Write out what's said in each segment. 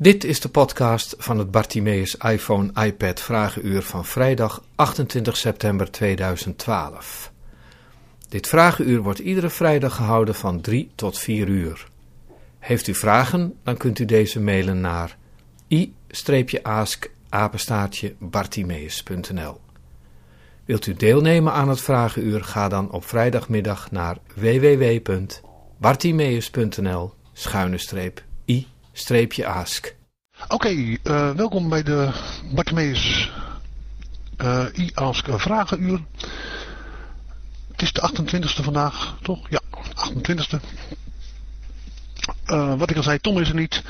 Dit is de podcast van het Bartimeus iPhone iPad Vragenuur van vrijdag 28 september 2012. Dit vragenuur wordt iedere vrijdag gehouden van 3 tot 4 uur. Heeft u vragen, dan kunt u deze mailen naar i-ask bartimeus.nl Wilt u deelnemen aan het vragenuur, ga dan op vrijdagmiddag naar www.bartimeus.nl i-ask. Oké, uh, welkom bij de Bartimeus uh, i-ask vragenuur. Het is de 28e vandaag, toch? Ja, 28e. Uh, wat ik al zei, Tom is er niet.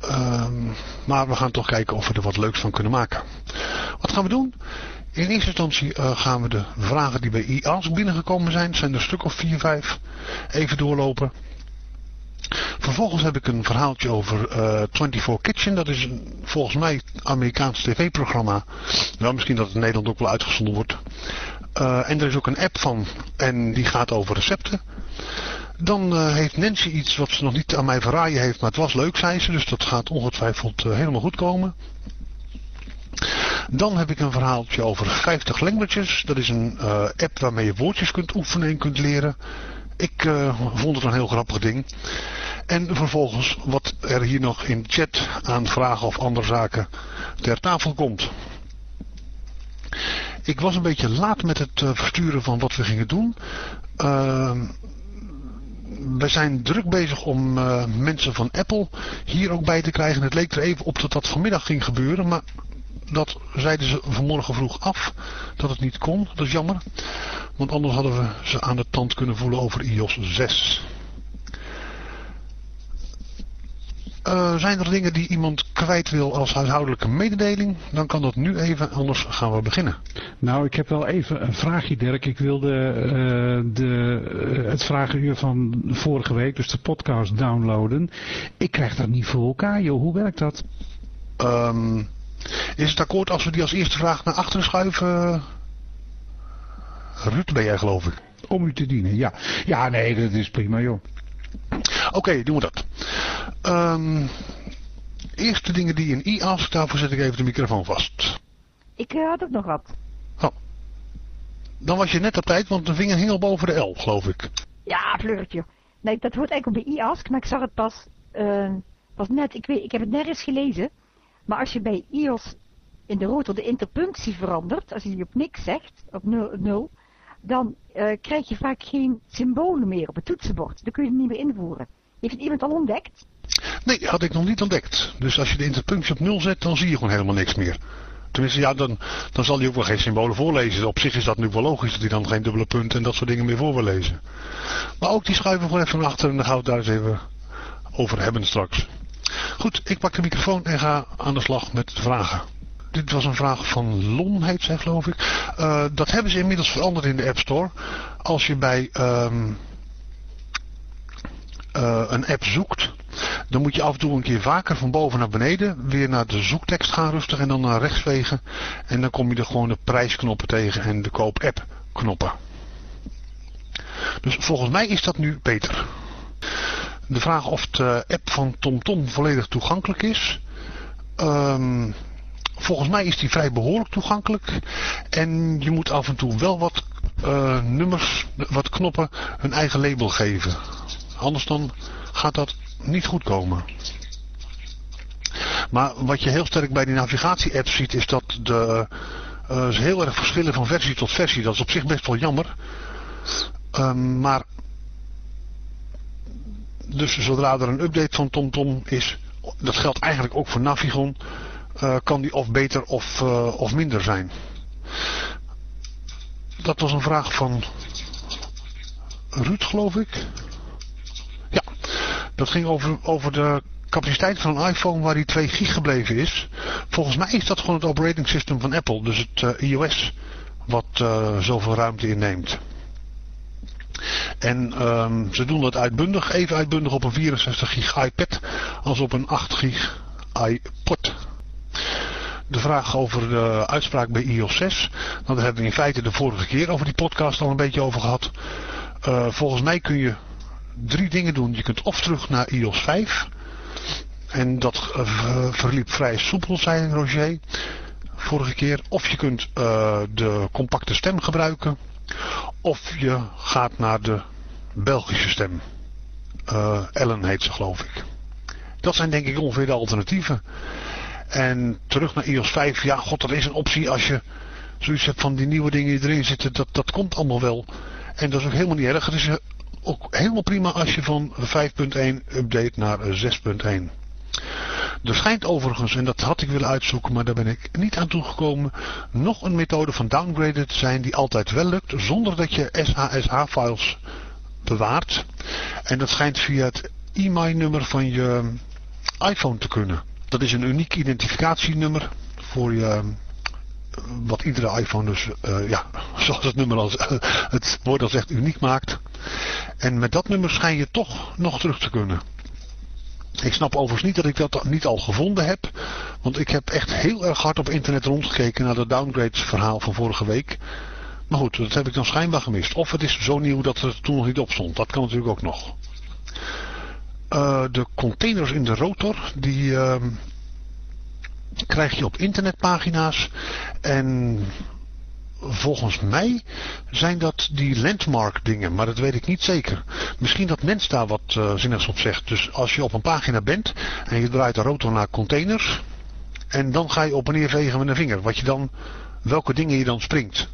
Ehm, maar we gaan toch kijken of we er wat leuks van kunnen maken. Wat gaan we doen? In eerste instantie gaan we de vragen die bij IAS binnengekomen zijn, zijn er een stuk of 4, 5, even doorlopen. Vervolgens heb ik een verhaaltje over uh, eh, 24 Kitchen. Dat is een, volgens mij Amerikaans tv-programma. Nou, misschien dat het in Nederland ook wel uitgezonden wordt. Uh, en er is ook een app van. En die gaat over recepten. Dan uh, heeft Nancy iets wat ze nog niet aan mij verraaien heeft. Maar het was leuk, zei ze. Dus dat gaat ongetwijfeld helemaal goed komen. Dan heb ik een verhaaltje over 50 languages. Dat is een app waarmee je woordjes kunt oefenen en kunt leren. Ik uh, vond het een heel grappig ding. En vervolgens wat er hier nog in chat aan vragen of andere zaken ter tafel komt. Ik was een beetje laat met het uh, versturen van wat we gingen doen. Uh, we zijn druk bezig om uh, mensen van Apple hier ook bij te krijgen. Het leek er even op dat dat vanmiddag ging gebeuren, maar dat zeiden ze vanmorgen vroeg af dat het niet kon. Dat is jammer. Want anders hadden we ze aan de tand kunnen voelen over iOS 6. Uh, zijn er dingen die iemand kwijt wil als huishoudelijke mededeling? Dan kan dat nu even, anders gaan we beginnen. Nou, ik heb wel even een vraagje Dirk. Ik wilde uh, de, uh, het vragenuur van vorige week, dus de podcast downloaden. Ik krijg dat niet voor elkaar, joh. Hoe werkt dat? Um, is het akkoord als we die als eerste vraag naar achteren schuiven? Ruud ben jij geloof ik. Om u te dienen, ja. Ja, nee, dat is prima joh. Oké, okay, doen we dat. Um, eerste dingen die in i-ask, daarvoor zet ik even de microfoon vast. Ik uh, had ook nog wat. Oh. Dan was je net op tijd, want de vinger hing al boven de L, geloof ik. Ja, fleurtje. Nee, dat hoort eigenlijk bij i-ask, maar ik zag het pas, uh, pas net. Ik, weet, ik heb het nergens gelezen. Maar als je bij iOS in de rotor de interpunctie verandert, als je die op niks zegt, op 0, dan uh, krijg je vaak geen symbolen meer op het toetsenbord. Dan kun je het niet meer invoeren. Heeft het iemand al ontdekt? Nee, had ik nog niet ontdekt. Dus als je de interpunctie op 0 zet, dan zie je gewoon helemaal niks meer. Tenminste, ja, dan, dan zal hij ook wel geen symbolen voorlezen. Op zich is dat nu wel logisch dat hij dan geen dubbele punten en dat soort dingen meer voor wil lezen. Maar ook die schuiven gewoon even naar achter en dan gaan we het daar eens even over hebben straks. Goed, ik pak de microfoon en ga aan de slag met vragen. Dit was een vraag van Lon, heet zij geloof ik. Uh, dat hebben ze inmiddels veranderd in de App Store. Als je bij um, uh, een app zoekt, dan moet je af en toe een keer vaker van boven naar beneden weer naar de zoektekst gaan rustig en dan naar rechts vegen. En dan kom je er gewoon de prijsknoppen tegen en de koop-app knoppen. Dus volgens mij is dat nu beter. De vraag of de app van TomTom volledig toegankelijk is. Um, volgens mij is die vrij behoorlijk toegankelijk. En je moet af en toe wel wat uh, nummers, wat knoppen hun eigen label geven. Anders dan gaat dat niet goed komen. Maar wat je heel sterk bij die navigatie-app ziet is dat de, uh, ze heel erg verschillen van versie tot versie. Dat is op zich best wel jammer. Um, maar dus zodra er een update van TomTom is, dat geldt eigenlijk ook voor Navigon, uh, kan die of beter of, uh, of minder zijn. Dat was een vraag van Ruud, geloof ik. Ja, dat ging over, over de capaciteit van een iPhone waar die 2 gig gebleven is. Volgens mij is dat gewoon het operating system van Apple, dus het uh, iOS, wat zoveel ruimte inneemt. En um, ze doen dat uitbundig, even uitbundig op een 64 gig iPad als op een 8 gig iPod. De vraag over de uitspraak bij iOS 6. Nou, daar hebben we in feite de vorige keer over die podcast al een beetje over gehad. Uh, volgens mij kun je drie dingen doen. Je kunt of terug naar iOS 5. En dat uh, verliep vrij soepel, zei Roger vorige keer. Of je kunt uh, de compacte stem gebruiken. Of je gaat naar de Belgische stem. Uh, Ellen heet ze geloof ik. Dat zijn denk ik ongeveer de alternatieven. En terug naar iOS 5. Ja, god, dat is een optie als je zoiets hebt van die nieuwe dingen die erin zitten. Dat, dat komt allemaal wel. En dat is ook helemaal niet erg. Het is ook helemaal prima als je van 5.1 update naar 6.1. Er schijnt overigens, en dat had ik willen uitzoeken, maar daar ben ik niet aan toegekomen, nog een methode van downgraden te zijn die altijd wel lukt, zonder dat je SHSH-files bewaart. En dat schijnt via het e-mail-nummer van je iPhone te kunnen. Dat is een uniek identificatienummer voor je wat iedere iPhone dus, uh, ja, zoals het nummer als, het woord al zegt, uniek maakt. En met dat nummer schijn je toch nog terug te kunnen. Ik snap overigens niet dat ik dat niet al gevonden heb. Want ik heb echt heel erg hard op internet rondgekeken naar de downgrades verhaal van vorige week. Maar goed, dat heb ik dan schijnbaar gemist. Of het is zo nieuw dat het toen nog niet op stond. Dat kan natuurlijk ook nog. Uh, de containers in de rotor, die uh, krijg je op internetpagina's. En volgens mij zijn dat die landmark dingen, maar dat weet ik niet zeker. Misschien dat Mens daar wat uh, zinnigs op zegt. Dus als je op een pagina bent en je draait de rotor naar containers en dan ga je op en neer vegen met een vinger. Wat je dan, welke dingen je dan springt.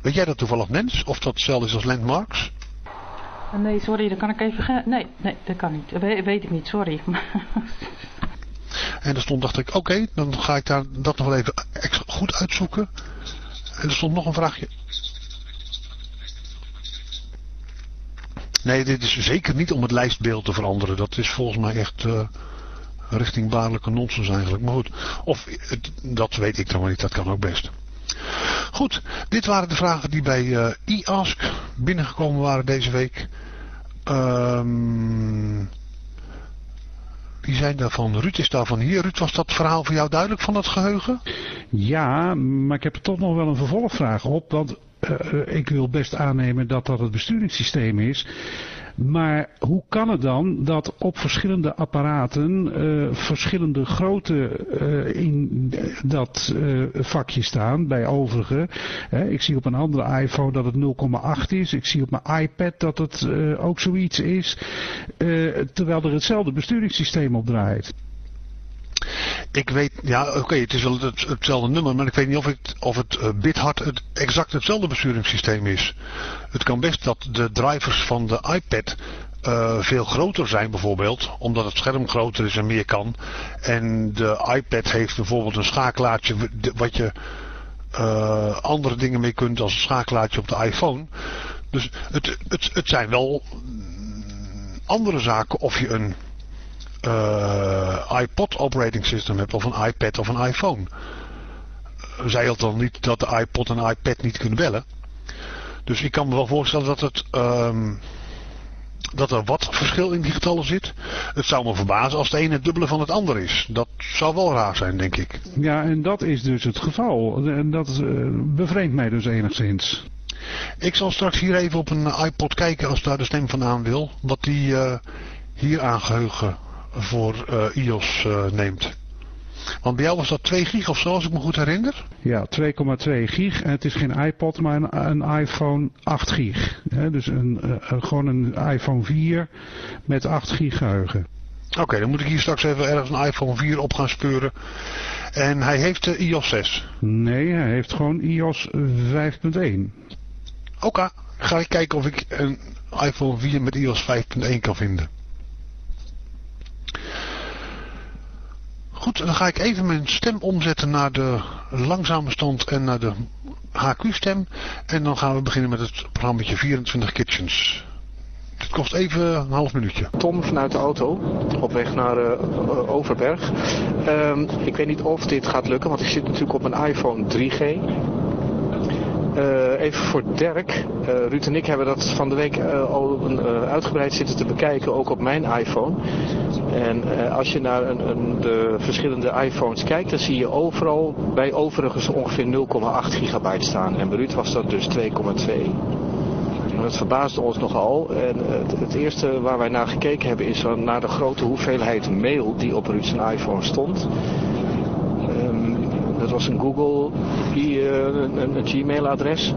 Weet jij dat toevallig Mens? Of dat hetzelfde is als landmarks? Nee, sorry, dat kan ik even... Nee, nee, dat kan niet. Dat weet ik niet, sorry. en er stond, dacht ik, oké, okay, dan ga ik daar dat nog wel even goed uitzoeken. Er stond nog een vraagje. Nee, dit is zeker niet om het lijstbeeld te veranderen. Dat is volgens mij echt uh, richting baarlijke nonsens eigenlijk. Maar goed, of dat weet ik dan niet. Dat kan ook best. Goed, dit waren de vragen die bij uh, binnengekomen waren deze week. Um, wie zijn daarvan? Ruud is daarvan hier. Ruud, was dat verhaal voor jou duidelijk van het geheugen? Ja, maar ik heb er toch nog wel een vervolgvraag op. Want uh, ik wil best aannemen dat dat het besturingssysteem is. Maar hoe kan het dan dat op verschillende apparaten uh, verschillende grootte uh, in dat vakje staan bij overige? ik zie op een andere iPhone dat het 0,8 is. Ik zie op mijn iPad dat het ook zoiets is. terwijl er hetzelfde besturingssysteem op draait. Ik weet, ja oké, het is wel het, hetzelfde nummer, maar ik weet niet of het, of het uh, BitHard het exact hetzelfde besturingssysteem is. Het kan best dat de drivers van de iPad uh, veel groter zijn bijvoorbeeld, omdat het scherm groter is en meer kan. En de iPad heeft bijvoorbeeld een schakelaartje wat je uh, andere dingen mee kunt als een schakelaartje op de iPhone. Dus het, het, het zijn wel andere zaken of je een uh, iPod operating system hebt of een iPad of een iPhone. Zij had dan niet dat de iPod en iPad niet kunnen bellen. Dus ik kan me wel voorstellen dat het... Um, dat er wat verschil in die getallen zit. Het zou me verbazen als het een het dubbele van het ander is. Dat zou wel raar zijn, denk ik. Ja, en dat is dus het geval. En dat uh, bevreemdt mij dus enigszins. Ik zal straks hier even op een iPod kijken als daar de stem vandaan wil. Wat die uh, hier aangeheugen voor uh, iOS uh, neemt. Want bij jou was dat 2 gig of zo, als ik me goed herinner? Ja, 2,2 gig. En het is geen iPod, maar een, een iPhone 8 gig. dus een, uh, gewoon een iPhone 4 met 8 gig geheugen. Oké, okay, dan moet ik hier straks even ergens een iPhone 4 op gaan speuren. En hij heeft de iOS 6? Nee, hij heeft gewoon iOS 5.1. Oké, okay, ga ik kijken of ik een iPhone 4 met iOS 5.1 kan vinden. Goed, dan ga ik even mijn stem omzetten naar de langzame stand en naar de HQ-stem. En dan gaan we beginnen met het programma 24 Kitchens. Het kost even een half minuutje. Tom vanuit de auto, op weg naar uh, Overberg. Um, ik weet niet of dit gaat lukken, want ik zit natuurlijk op een iPhone 3G. Uh, even voor Dirk. Uh, Ruud en ik hebben dat van de week uh, al uitgebreid zitten te bekijken, ook op mijn iPhone. En als je naar een, een, de verschillende iPhones kijkt, dan zie je overal bij overigens ongeveer 0,8 gigabyte staan. En bij Ruud was dat dus 2,2. Dat verbaasde ons nogal. En het, het, eerste waar wij naar gekeken hebben is naar de grote hoeveelheid mail die op Ruud zijn iPhone stond. Dat was een Google, een, een, een Gmail-adres.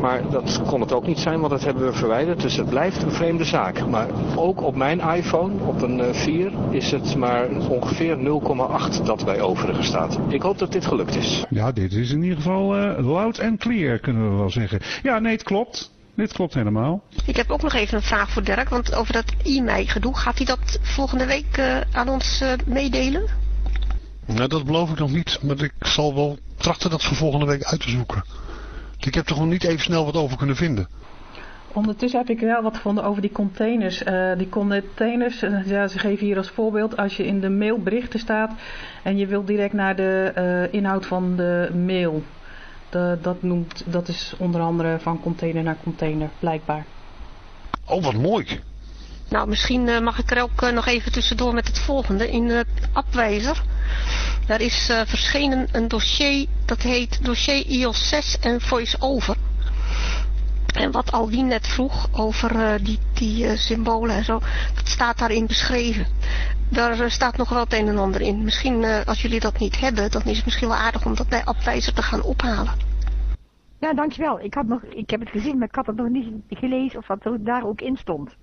Maar dat kon het ook niet zijn, want dat hebben we verwijderd. Dus het blijft een vreemde zaak. Maar ook op mijn iPhone, op een 4, is het maar ongeveer 0,8 dat bij overigen staat. Ik hoop dat dit gelukt is. Ja, dit is in ieder geval uh, loud and clear, kunnen we wel zeggen. Ja, nee, het klopt. Dit klopt helemaal. Ik heb ook nog even een vraag voor Dirk, want over dat e-mail gedoe, gaat hij dat volgende week uh, aan ons uh, meedelen? Nou, dat beloof ik nog niet, maar ik zal wel trachten dat voor volgende week uit te zoeken. Ik heb toch nog niet even snel wat over kunnen vinden. Ondertussen heb ik wel wat gevonden over die containers. Uh, die containers, uh, ja, ze geven hier als voorbeeld, als je in de mail berichten staat en je wilt direct naar de uh, inhoud van de mail. De, dat, noemt, dat is onder andere van container naar container, blijkbaar. Oh, wat mooi. Nou, misschien mag ik er ook nog even tussendoor met het volgende. In het Appwijzer daar is verschenen een dossier, dat heet dossier iOS 6 en VoiceOver. En wat Alwien net vroeg over die, die symbolen en zo, dat staat daarin beschreven. Daar staat nog wel het een en ander in. Misschien als jullie dat niet hebben, dan is het misschien wel aardig om dat bij Appwijzer te gaan ophalen. Ja, dankjewel. Ik, had nog, ik heb het gezien, maar ik had het nog niet gelezen of wat daar ook in stond.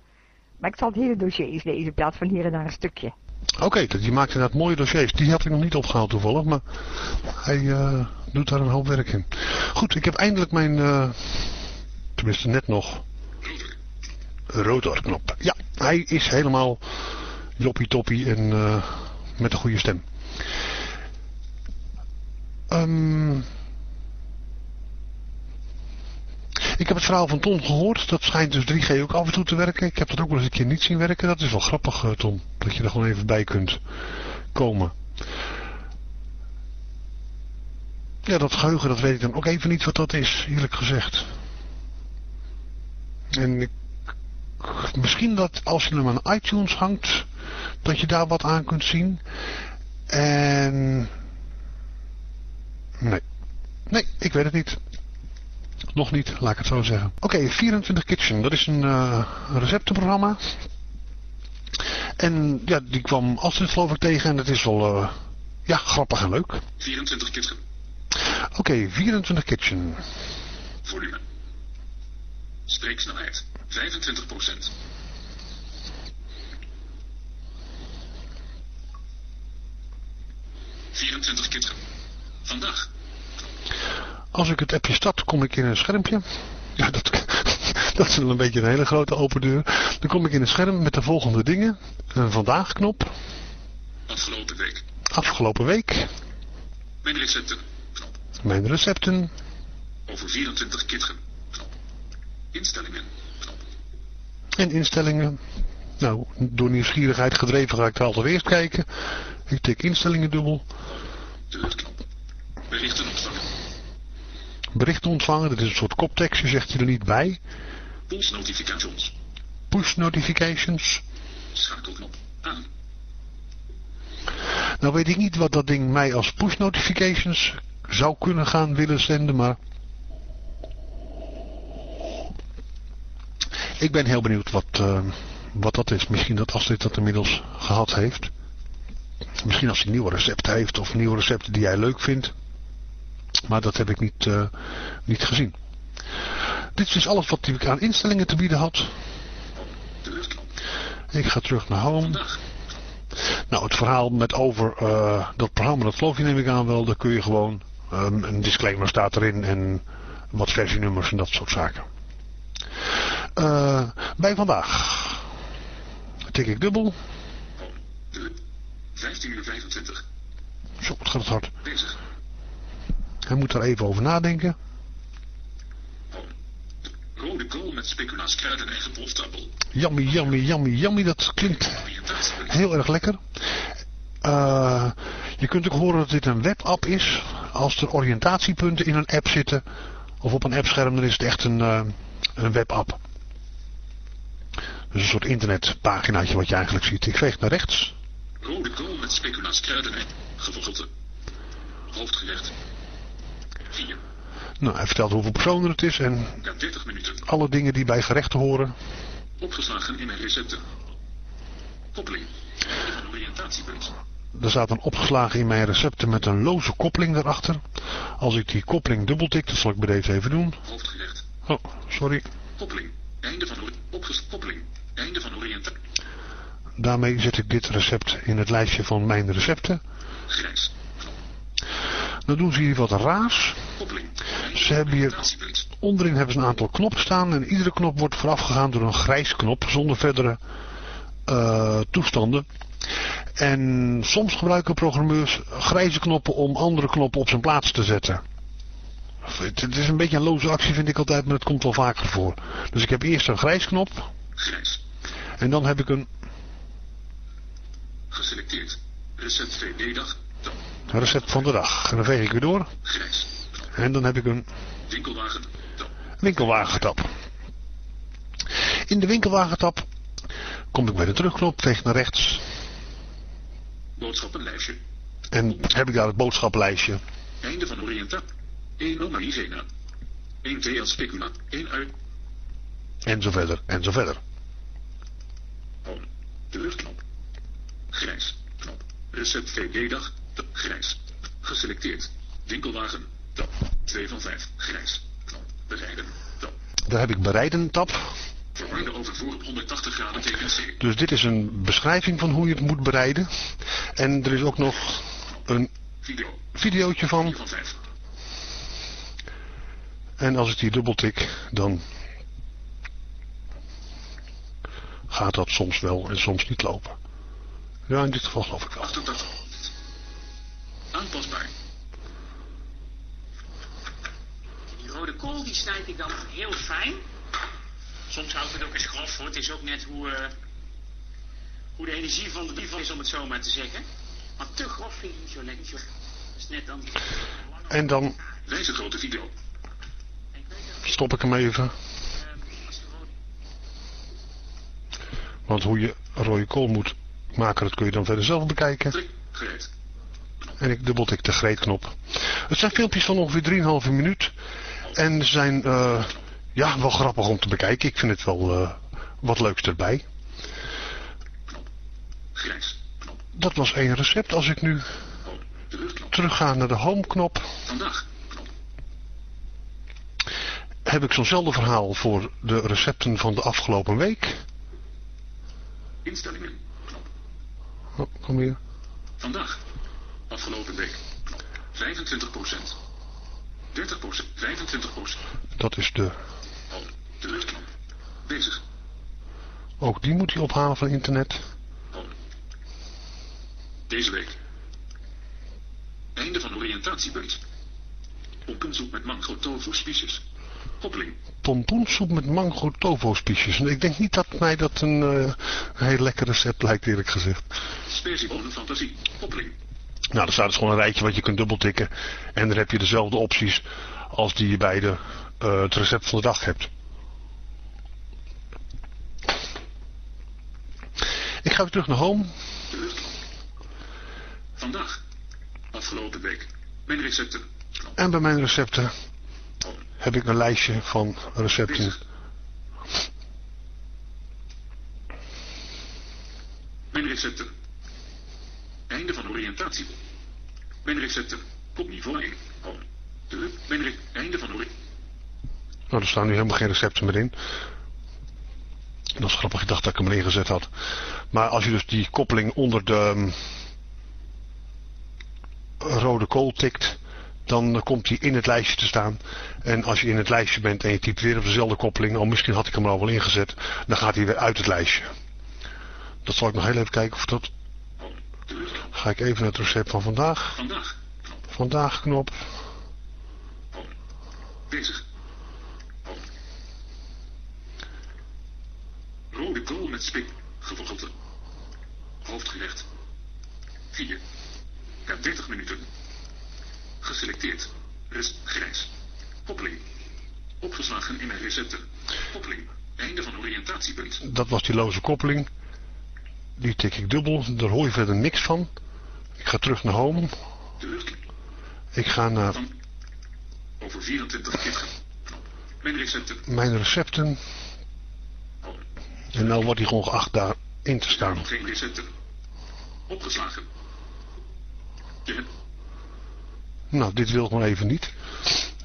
Maar ik zal het hele dossier eens lezen in plaats van hier en daar een stukje. Oké, okay, die maakt inderdaad mooie dossiers. Die had ik nog niet opgehaald toevallig, maar hij uh, doet daar een hoop werk in. Goed, ik heb eindelijk mijn, uh, tenminste net nog, rotorknop. Ja, hij is helemaal joppie toppie en uh, met een goede stem. Um, Ik heb het verhaal van Tom gehoord. Dat schijnt dus 3G ook af en toe te werken. Ik heb dat ook wel eens een keer niet zien werken. Dat is wel grappig, eh, Tom. Dat je er gewoon even bij kunt komen. Ja, dat geheugen, dat weet ik dan ook even niet wat dat is, eerlijk gezegd. En ik, misschien dat als je hem aan iTunes hangt, dat je daar wat aan kunt zien. En... Nee. Nee, ik weet het niet. Nog niet, laat ik het zo zeggen. Oké, 24 Kitchen, dat is een uh, receptenprogramma. En ja, die kwam Astrid geloof ik tegen en dat is wel uh, ja, grappig en leuk. 24 Kitchen. Oké, okay, 24 Kitchen. Volume. Spreeksnelheid 25 procent. ...24 kitchen. Vandaag. Als ik het appje start, kom ik in een schermpje. Ja, dat, dat is wel een beetje een hele grote open deur. Dan kom ik in een scherm met de volgende dingen. Een vandaag knop. Afgelopen week. Afgelopen week. Mijn recepten knop. Mijn recepten. Over 24 kitchen knop. Instellingen knop. En instellingen. Nou, door nieuwsgierigheid gedreven ga ik er altijd eerst kijken. Ik tik instellingen dubbel. Deurknop. Berichten ontvangen. Berichten ontvangen, dat is een soort koptekstje, zegt hij er niet bij. Push notifications. Push notifications. Schakelknop aan. Nou weet ik niet wat dat ding mij als push notifications zou kunnen gaan willen zenden, maar... Ik ben heel benieuwd wat, uh, wat dat is. Misschien dat Astrid dat inmiddels gehad heeft. Misschien als hij nieuwe recepten heeft of nieuwe recepten die hij leuk vindt. Maar dat heb ik niet, uh, niet gezien. Dit is alles wat ik aan instellingen te bieden had. Ik ga terug naar home. Nou, het verhaal met over uh, dat programma, dat geloof je neem ik aan wel. Daar kun je gewoon, um, een disclaimer staat erin en wat versienummers en dat soort zaken. Uh, bij vandaag tik ik dubbel. 15 uur 25. Zo, wat gaat het hard. Bezig. Hij moet er even over nadenken. Rode kool met speculaas kruiden en geplofte appel. Yummy, yummy, yummy, yummy. Dat klinkt heel erg lekker. Uh, je kunt ook horen dat dit een webapp is. Als er oriëntatiepunten in een app zitten, of op een appscherm, dan is het echt een, uh, een webapp. Dus een soort internetpaginaatje wat je eigenlijk ziet. Ik veeg naar rechts. Rode kool met speculaas kruiden en gevogelte. Hoofdgerecht. 4. Nou, hij vertelt hoeveel personen het is en Ja, 30 minuten. alle dingen die bij gerechten horen. Opgeslagen in mijn recepten. Koppeling. Van oriëntatiepunt. Er staat een opgeslagen in mijn recepten met een loze koppeling daarachter. Als ik die koppeling dubbeltik, dat zal ik bij deze even doen. Hoofdgerecht. Oh, sorry. Koppeling. Einde van koppeling. Einde van oriëntatie. Daarmee zet ik dit recept in het lijstje van mijn recepten. Grijs. Dan doen ze hier wat raars. Ze hebben hier, onderin hebben ze een aantal knoppen staan. En iedere knop wordt voorafgegaan door een grijs knop. Zonder verdere eh, toestanden. En soms gebruiken programmeurs grijze knoppen om andere knoppen op zijn plaats te zetten. Het is een beetje een loze actie vind ik altijd, maar het komt wel vaker voor. Dus ik heb eerst een grijs knop. En dan heb ik een... Geselecteerd. Recent 2D-dag recept van de dag. En dan veeg ik weer door Grijs. en dan heb ik een winkelwagentap. In de winkelwagentap kom ik bij de terugknop, veeg naar rechts Boodschappenlijstje. en heb ik daar het boodschappenlijstje. Einde van oriëntatie. 1 Oma Maïzena. 1 TL Specula. 1 uit. En zo verder, en zo verder. Home. Terugknop. Grijs. Knop. Recept VD-dag. Tab. Grijs. Geselecteerd. Winkelwagen. Tab. 2 van 5. Grijs. Knop. Bereiden. Tab. Daar heb ik bereiden tab. Verwarde overvoer op 180 graden teken C. Dus dit is een beschrijving van hoe je het moet bereiden. En er is ook nog een Video. videootje 4 van. van 5. En als ik die dubbeltik, dan gaat dat soms wel en soms niet lopen. Ja, in dit geval geloof ik wel. 88. Aanpasbaar. Die rode kool die snijd ik dan heel fijn. Soms hou ik het ook eens grof hoor. Het is ook net hoe, eh, hoe de energie van de dief is om het zo maar te zeggen. Maar te grof vind ik niet zo lekker. Dat is net dan... En dan Wijze grote video. Stop ik hem even. eh, rode... Want hoe je rode kool moet maken, dat kun je dan verder zelf bekijken. Gereed. En ik dubbeltik de greetknop. Het zijn filmpjes van ongeveer 3,5 minuut. En zijn eh, ja, wel grappig om te bekijken. Ik vind het wel eh, wat leuks erbij. Dat was één recept. Als ik nu. Terugknop. terugga naar de home knop, Vandaag. Heb ik zo'nzelfde verhaal voor de recepten van de afgelopen week. Instellingen. Oh, kom hier. Vandaag. Afgelopen week. Knop. 25% 30% 25% Dat is de... Home. Terugknop. Bezig. Ook die moet hij ophalen van internet. Home. Deze week. Einde van oriëntatiepunt. Pompensoep met mango tofu spiesjes. Koppeling. Pompoensoep met mango tofu spiesjes. En Ik denk niet dat mij dat een, een heel lekker recept lijkt eerlijk gezegd. Spersiebonen fantasie. Koppeling. Nou, er staat dus gewoon een rijtje wat je kunt dubbeltikken. En dan heb je dezelfde opties als die je bij de, eh, het recept van de dag hebt. Ik ga weer terug naar home. Vandaag. Afgelopen week. Mijn recepten. En bij mijn recepten heb ik een lijstje van recepten. Mijn recepten. Einde van oriëntatie. Mijn recepten. Niveau 1. Home. Re Einde van oriëntatie. Nou, er staan nu helemaal geen recepten meer in. Dat is grappig, ik dacht dat ik hem erin gezet had. Maar als je dus die koppeling onder de ehm, rode kool tikt, dan komt die in het lijstje te staan. En als je in het lijstje bent en je typt weer op dezelfde koppeling, oh misschien had ik hem er al wel ingezet, dan gaat hij weer uit het lijstje. Dat zal ik nog heel even kijken of dat... Ga ik even naar het recept van vandaag. Vandaag. Knop. Vandaag knop. Home. Bezig. Home. Rode kool met spik. Gevogelte. Hoofdgerecht. 4. Ja, 30 minuten. Geselecteerd. Rest grijs. Koppeling. Opgeslagen in mijn recepten. Koppeling. Einde van oriëntatiepunt. Dat was die loze koppeling. Die tik ik dubbel. Daar hoor je verder niks van. Ik ga terug naar home. Ik ga naar over 24 kit knop. Mijn recepten. Mijn recepten. En nou wordt hij gewoon geacht daarin te staan. Geen recepten. Opgeslagen. Nou, dit wil ik maar even niet.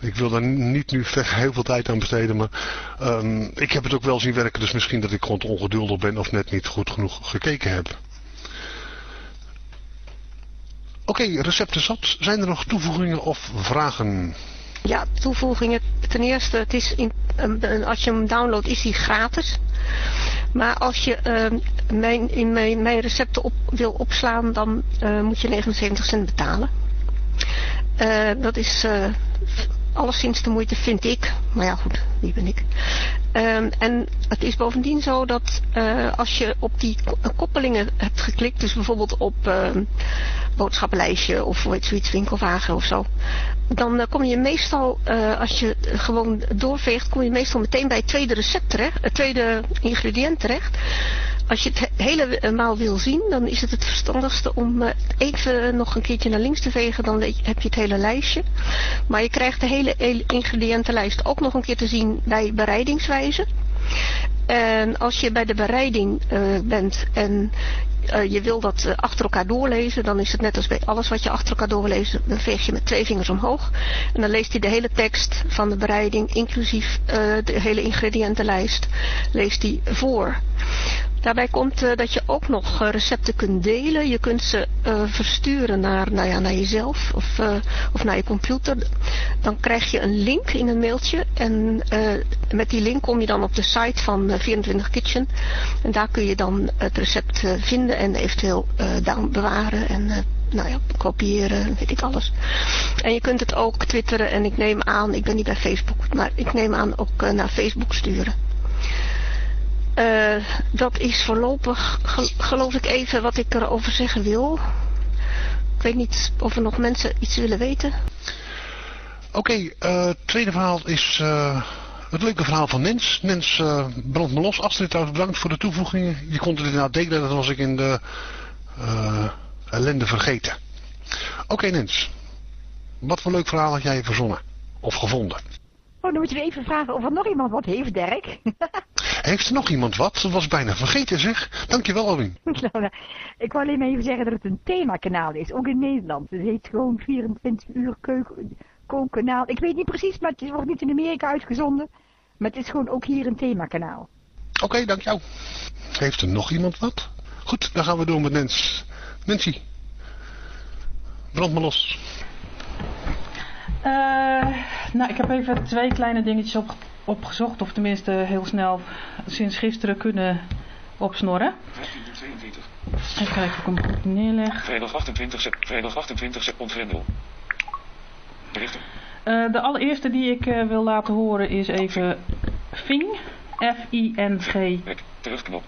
Ik wil daar niet nu heel veel tijd aan besteden, maar ehm, ik heb het ook wel zien werken, dus misschien dat ik gewoon ongeduldig ben of net niet goed genoeg gekeken heb. Oké, recepten zat. Zijn er nog toevoegingen of vragen? Ja, toevoegingen. Ten eerste, het is in, um, als je hem downloadt is hij gratis. Maar als je um, mijn, in mijn, mijn recepten op, wil opslaan, dan uh, moet je 79 cent betalen. Uh, dat is uh, alleszins de moeite, vind ik. Maar ja, goed, wie ben ik? Um, en het is bovendien zo dat uh, als je op die koppelingen hebt geklikt, dus bijvoorbeeld op uh, boodschappenlijstje of zoiets, winkelwagen of zo, dan uh, kom je meestal, als je gewoon doorveegt, kom je meestal meteen bij het tweede recept terecht, het tweede ingrediënt terecht. Als je het helemaal wil zien, dan is het het verstandigste om uh, even nog een keertje naar links te vegen. Dan heb je het hele lijstje. Maar je krijgt de hele ingrediëntenlijst ook nog een keer te zien bij bereidingswijze. En als je bij de bereiding uh, bent en je wil dat achter elkaar doorlezen, dan is het net als bij alles wat je achter elkaar doorleest, dan veeg je met twee vingers omhoog. En dan leest hij de hele tekst van de bereiding, inclusief de hele ingrediëntenlijst, leest hij voor. Daarbij komt uh, dat je ook nog uh, recepten kunt delen. Je kunt ze uh, versturen naar, nou ja, naar jezelf of, of naar je computer. Dan krijg je een link in een mailtje. En met die link kom je dan op de site van 24 Kitchen. En daar kun je dan het recept vinden en eventueel down bewaren. En nou ja, kopiëren, weet ik alles. En je kunt het ook twitteren en ik neem aan, ik ben niet bij Facebook, maar ik neem aan ook naar Facebook sturen. Uh, dat is voorlopig, geloof ik, even wat ik erover zeggen wil. Ik weet niet of er nog mensen iets willen weten. Oké, okay, uh, het tweede verhaal is uh, het leuke verhaal van Nens. Nens, uh, brand me los. Astrid, trouwens bedankt voor de toevoegingen. Je kon het inderdaad delen, dat was ik in de ellende vergeten. Oké okay, Nens, wat voor leuk verhaal had jij verzonnen? Of gevonden? Oh, dan moet je even vragen of er nog iemand wat heeft, Dirk. Heeft er nog iemand wat? Dat was bijna vergeten, zeg. Dankjewel, Alwin. ik wou alleen maar even zeggen dat het een themakanaal is, ook in Nederland. Het heet gewoon 24 uur keuken, kookkanaal. Ik weet niet precies, maar het wordt niet in Amerika uitgezonden. Maar het is gewoon ook hier een themakanaal. Oké, okay, dank jou. Heeft er nog iemand wat? Goed, dan gaan we door met Nens. Nancy, brand maar los. Uh, nou, ik heb even twee kleine dingetjes op, opgezocht, of tenminste heel snel sinds gisteren kunnen opsnorren. 1542. Even kijken of ik hem goed neerleg. Vrijdag 28, sep vrijdag 28 september. Berichten. Uh, de allereerste die ik uh, wil laten horen is even Fing. F-I-N-G. Terugknop.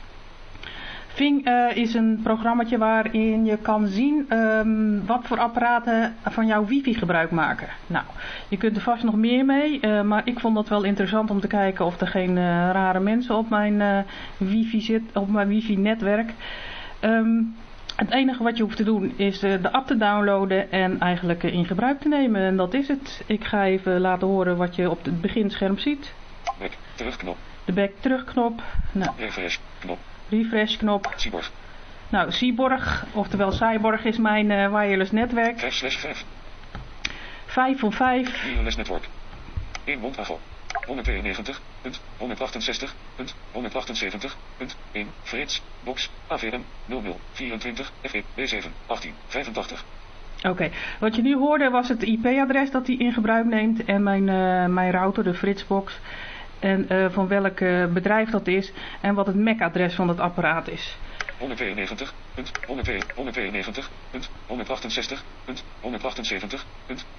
Fing uh, is een programmaatje waarin je kan zien um, wat voor apparaten van jouw wifi gebruik maken. Nou, je kunt er vast nog meer mee, uh, maar ik vond dat wel interessant om te kijken of er geen uh, rare mensen op mijn wifi zit, op mijn wifi netwerk. Um, het enige wat je hoeft te doen is de app te downloaden en eigenlijk in gebruik te nemen. En dat is het. Ik ga even laten horen wat je op het beginscherm ziet. Back terugknop. De back terugknop. Nou. Refresh knop refresh knop. Cyborg. Nou, Cyborg, oftewel Cyborg is mijn uh, wireless netwerk. 5 slash 5. 5 van 5. Wireless network. 1 mondhagel. 192.168.178.1 Frits, box, AVM, 0024, FE, B7, 18, 85. Oké, okay. wat je nu hoorde was het IP-adres dat hij in gebruik neemt en mijn, uh, mijn router, de Fritzbox. En uh, van welk uh, bedrijf dat is en wat het MAC-adres van het apparaat is. 192, 192, 168, 178,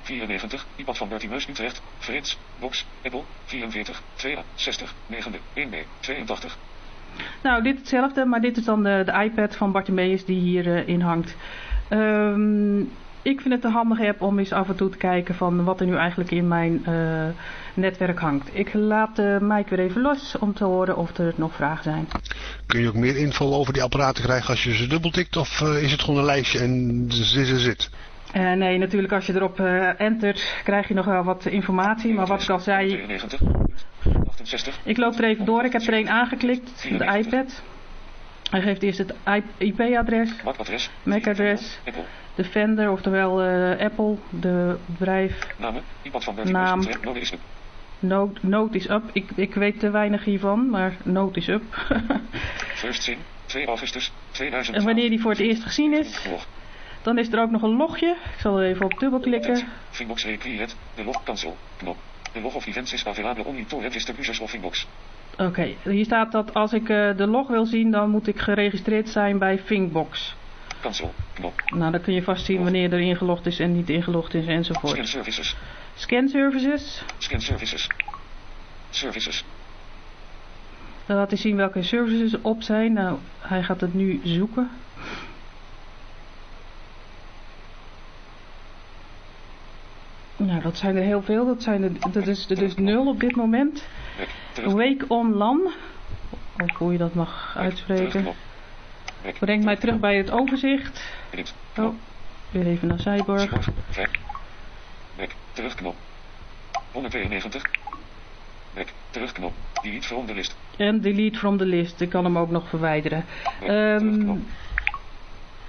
94, iPad van Bertie Meus Utrecht, Frits, Box, Apple, 44, 62, 9, 1 B, 82. Nou, dit hetzelfde, maar dit is dan de, de iPad van Bartimeus die hierin uh, hangt. Um, ik vind het een handige app om eens af en toe te kijken van wat er nu eigenlijk in mijn uh, netwerk hangt. Ik laat de mic weer even los om te horen of er nog vragen zijn. Kun je ook meer info over die apparaten krijgen als je ze dubbeltikt of uh, is het gewoon een lijstje en dit is het? Uh, nee, natuurlijk als je erop uh, entert krijg je nog wel wat informatie. Maar wat ik al zei... 92, 68. Ik loop er even door. Ik heb er één aangeklikt. De iPad. Hij geeft eerst het IP-adres. MAC-adres. MAC-adres. De vendor, oftewel uh, Apple. De bedrijf. Namen. Iemand van Naam. Node is up. Note, note is up. Ik, ik weet te weinig hiervan, maar note is up. First zin. 2 augustus 2000. en wanneer die voor het eerst gezien is... Dan is er ook nog een logje. Ik zal er even op dubbelklikken. Finbox recreate. De log cancel. Knop. De log of events is available only to register users of Finbox. Oké, okay. hier staat dat als ik uh, de log wil zien, dan moet ik geregistreerd zijn bij Finbox. Cancel. Knop. Nou, dan kun je vast zien wanneer er ingelogd is en niet ingelogd is enzovoort. Scan services. Scan services. Scan services. Services. Dan laat hij zien welke services op zijn. Nou, hij gaat het nu zoeken. Nou, dat zijn er heel veel. Dat, zijn er, dat is er dus nul op dit moment. Wake on LAN. Of hoe je dat mag uitspreken. Brengt mij terug bij het overzicht. Oh, weer even naar Cyborg. Terugknop. 192. Back, terugknop. Delete from the list. En delete from the list. Ik kan hem ook nog verwijderen. Um,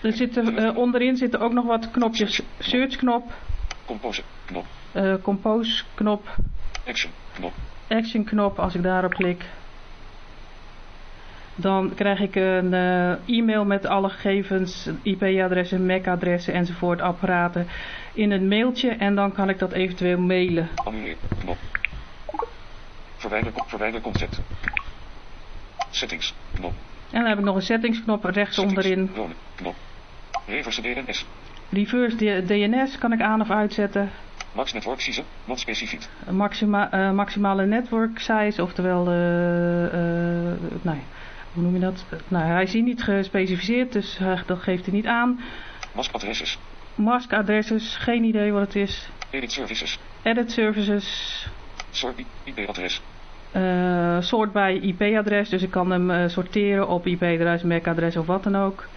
er zitten, uh, onderin zitten ook nog wat knopjes. Search knop. Compose knop. Uh, compose knop. Action knop. Action knop. Als ik daarop klik. Dan krijg ik een uh, e-mail met alle gegevens, IP-adressen, MAC-adressen enzovoort, apparaten in een mailtje. En dan kan ik dat eventueel mailen. Annuleer knop. Verwijder, verwijder concept. Settings knop. En dan heb ik nog een settingsknop rechts onderin. Knop. Reverse DNS. Reverse DNS kan ik aan of uitzetten. Max network size, not specifiek. Maxima, uh, maximale network size, oftewel, uh, uh, nou, hoe noem je dat? Nou, hij is hier niet gespecificeerd, dus dat geeft hij niet aan. Mask adresses. Mask adresses, geen idee wat het is. Edit services. Edit services. Sort IP-adres. Uh, soort bij IP-adres, dus ik kan hem uh, sorteren op IP-adres, MAC-adres of wat dan ook.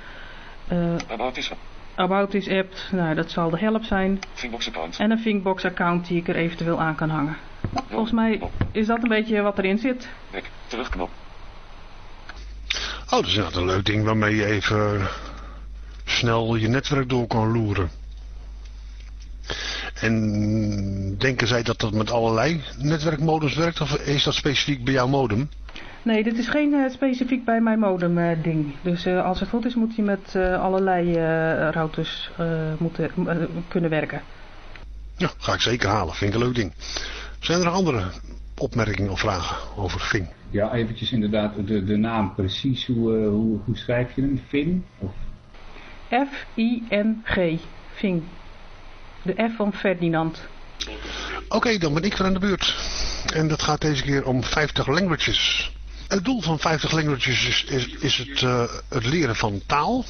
Uh, About this About this app, nou dat zal de help zijn. Thinkbox account. En een Thinkbox account die ik er eventueel aan kan hangen. Volgens mij is dat een beetje wat erin zit. Back, terugknop. Oh, dat is inderdaad een leuk ding waarmee je even snel je netwerk door kan loeren. En denken zij dat dat met allerlei netwerkmodems werkt of is dat specifiek bij jouw modem? Nee, dit is geen uh, specifiek bij mijn modem uh, ding. Dus uh, als het goed is moet je met allerlei routers moeten, kunnen werken. Ja, ga ik zeker halen. Vind ik een leuk ding. Zijn er nog andere opmerkingen of vragen over Fing? Ja, eventjes inderdaad de, de naam precies. Hoe, hoe, hoe schrijf je hem? Fing? F-I-N-G. Fing. De F van Ferdinand. Oké, okay, dan ben ik weer aan de beurt. En dat gaat deze keer om 50 languages. Het doel van 50 languages is, is, het, uh, het leren van taal.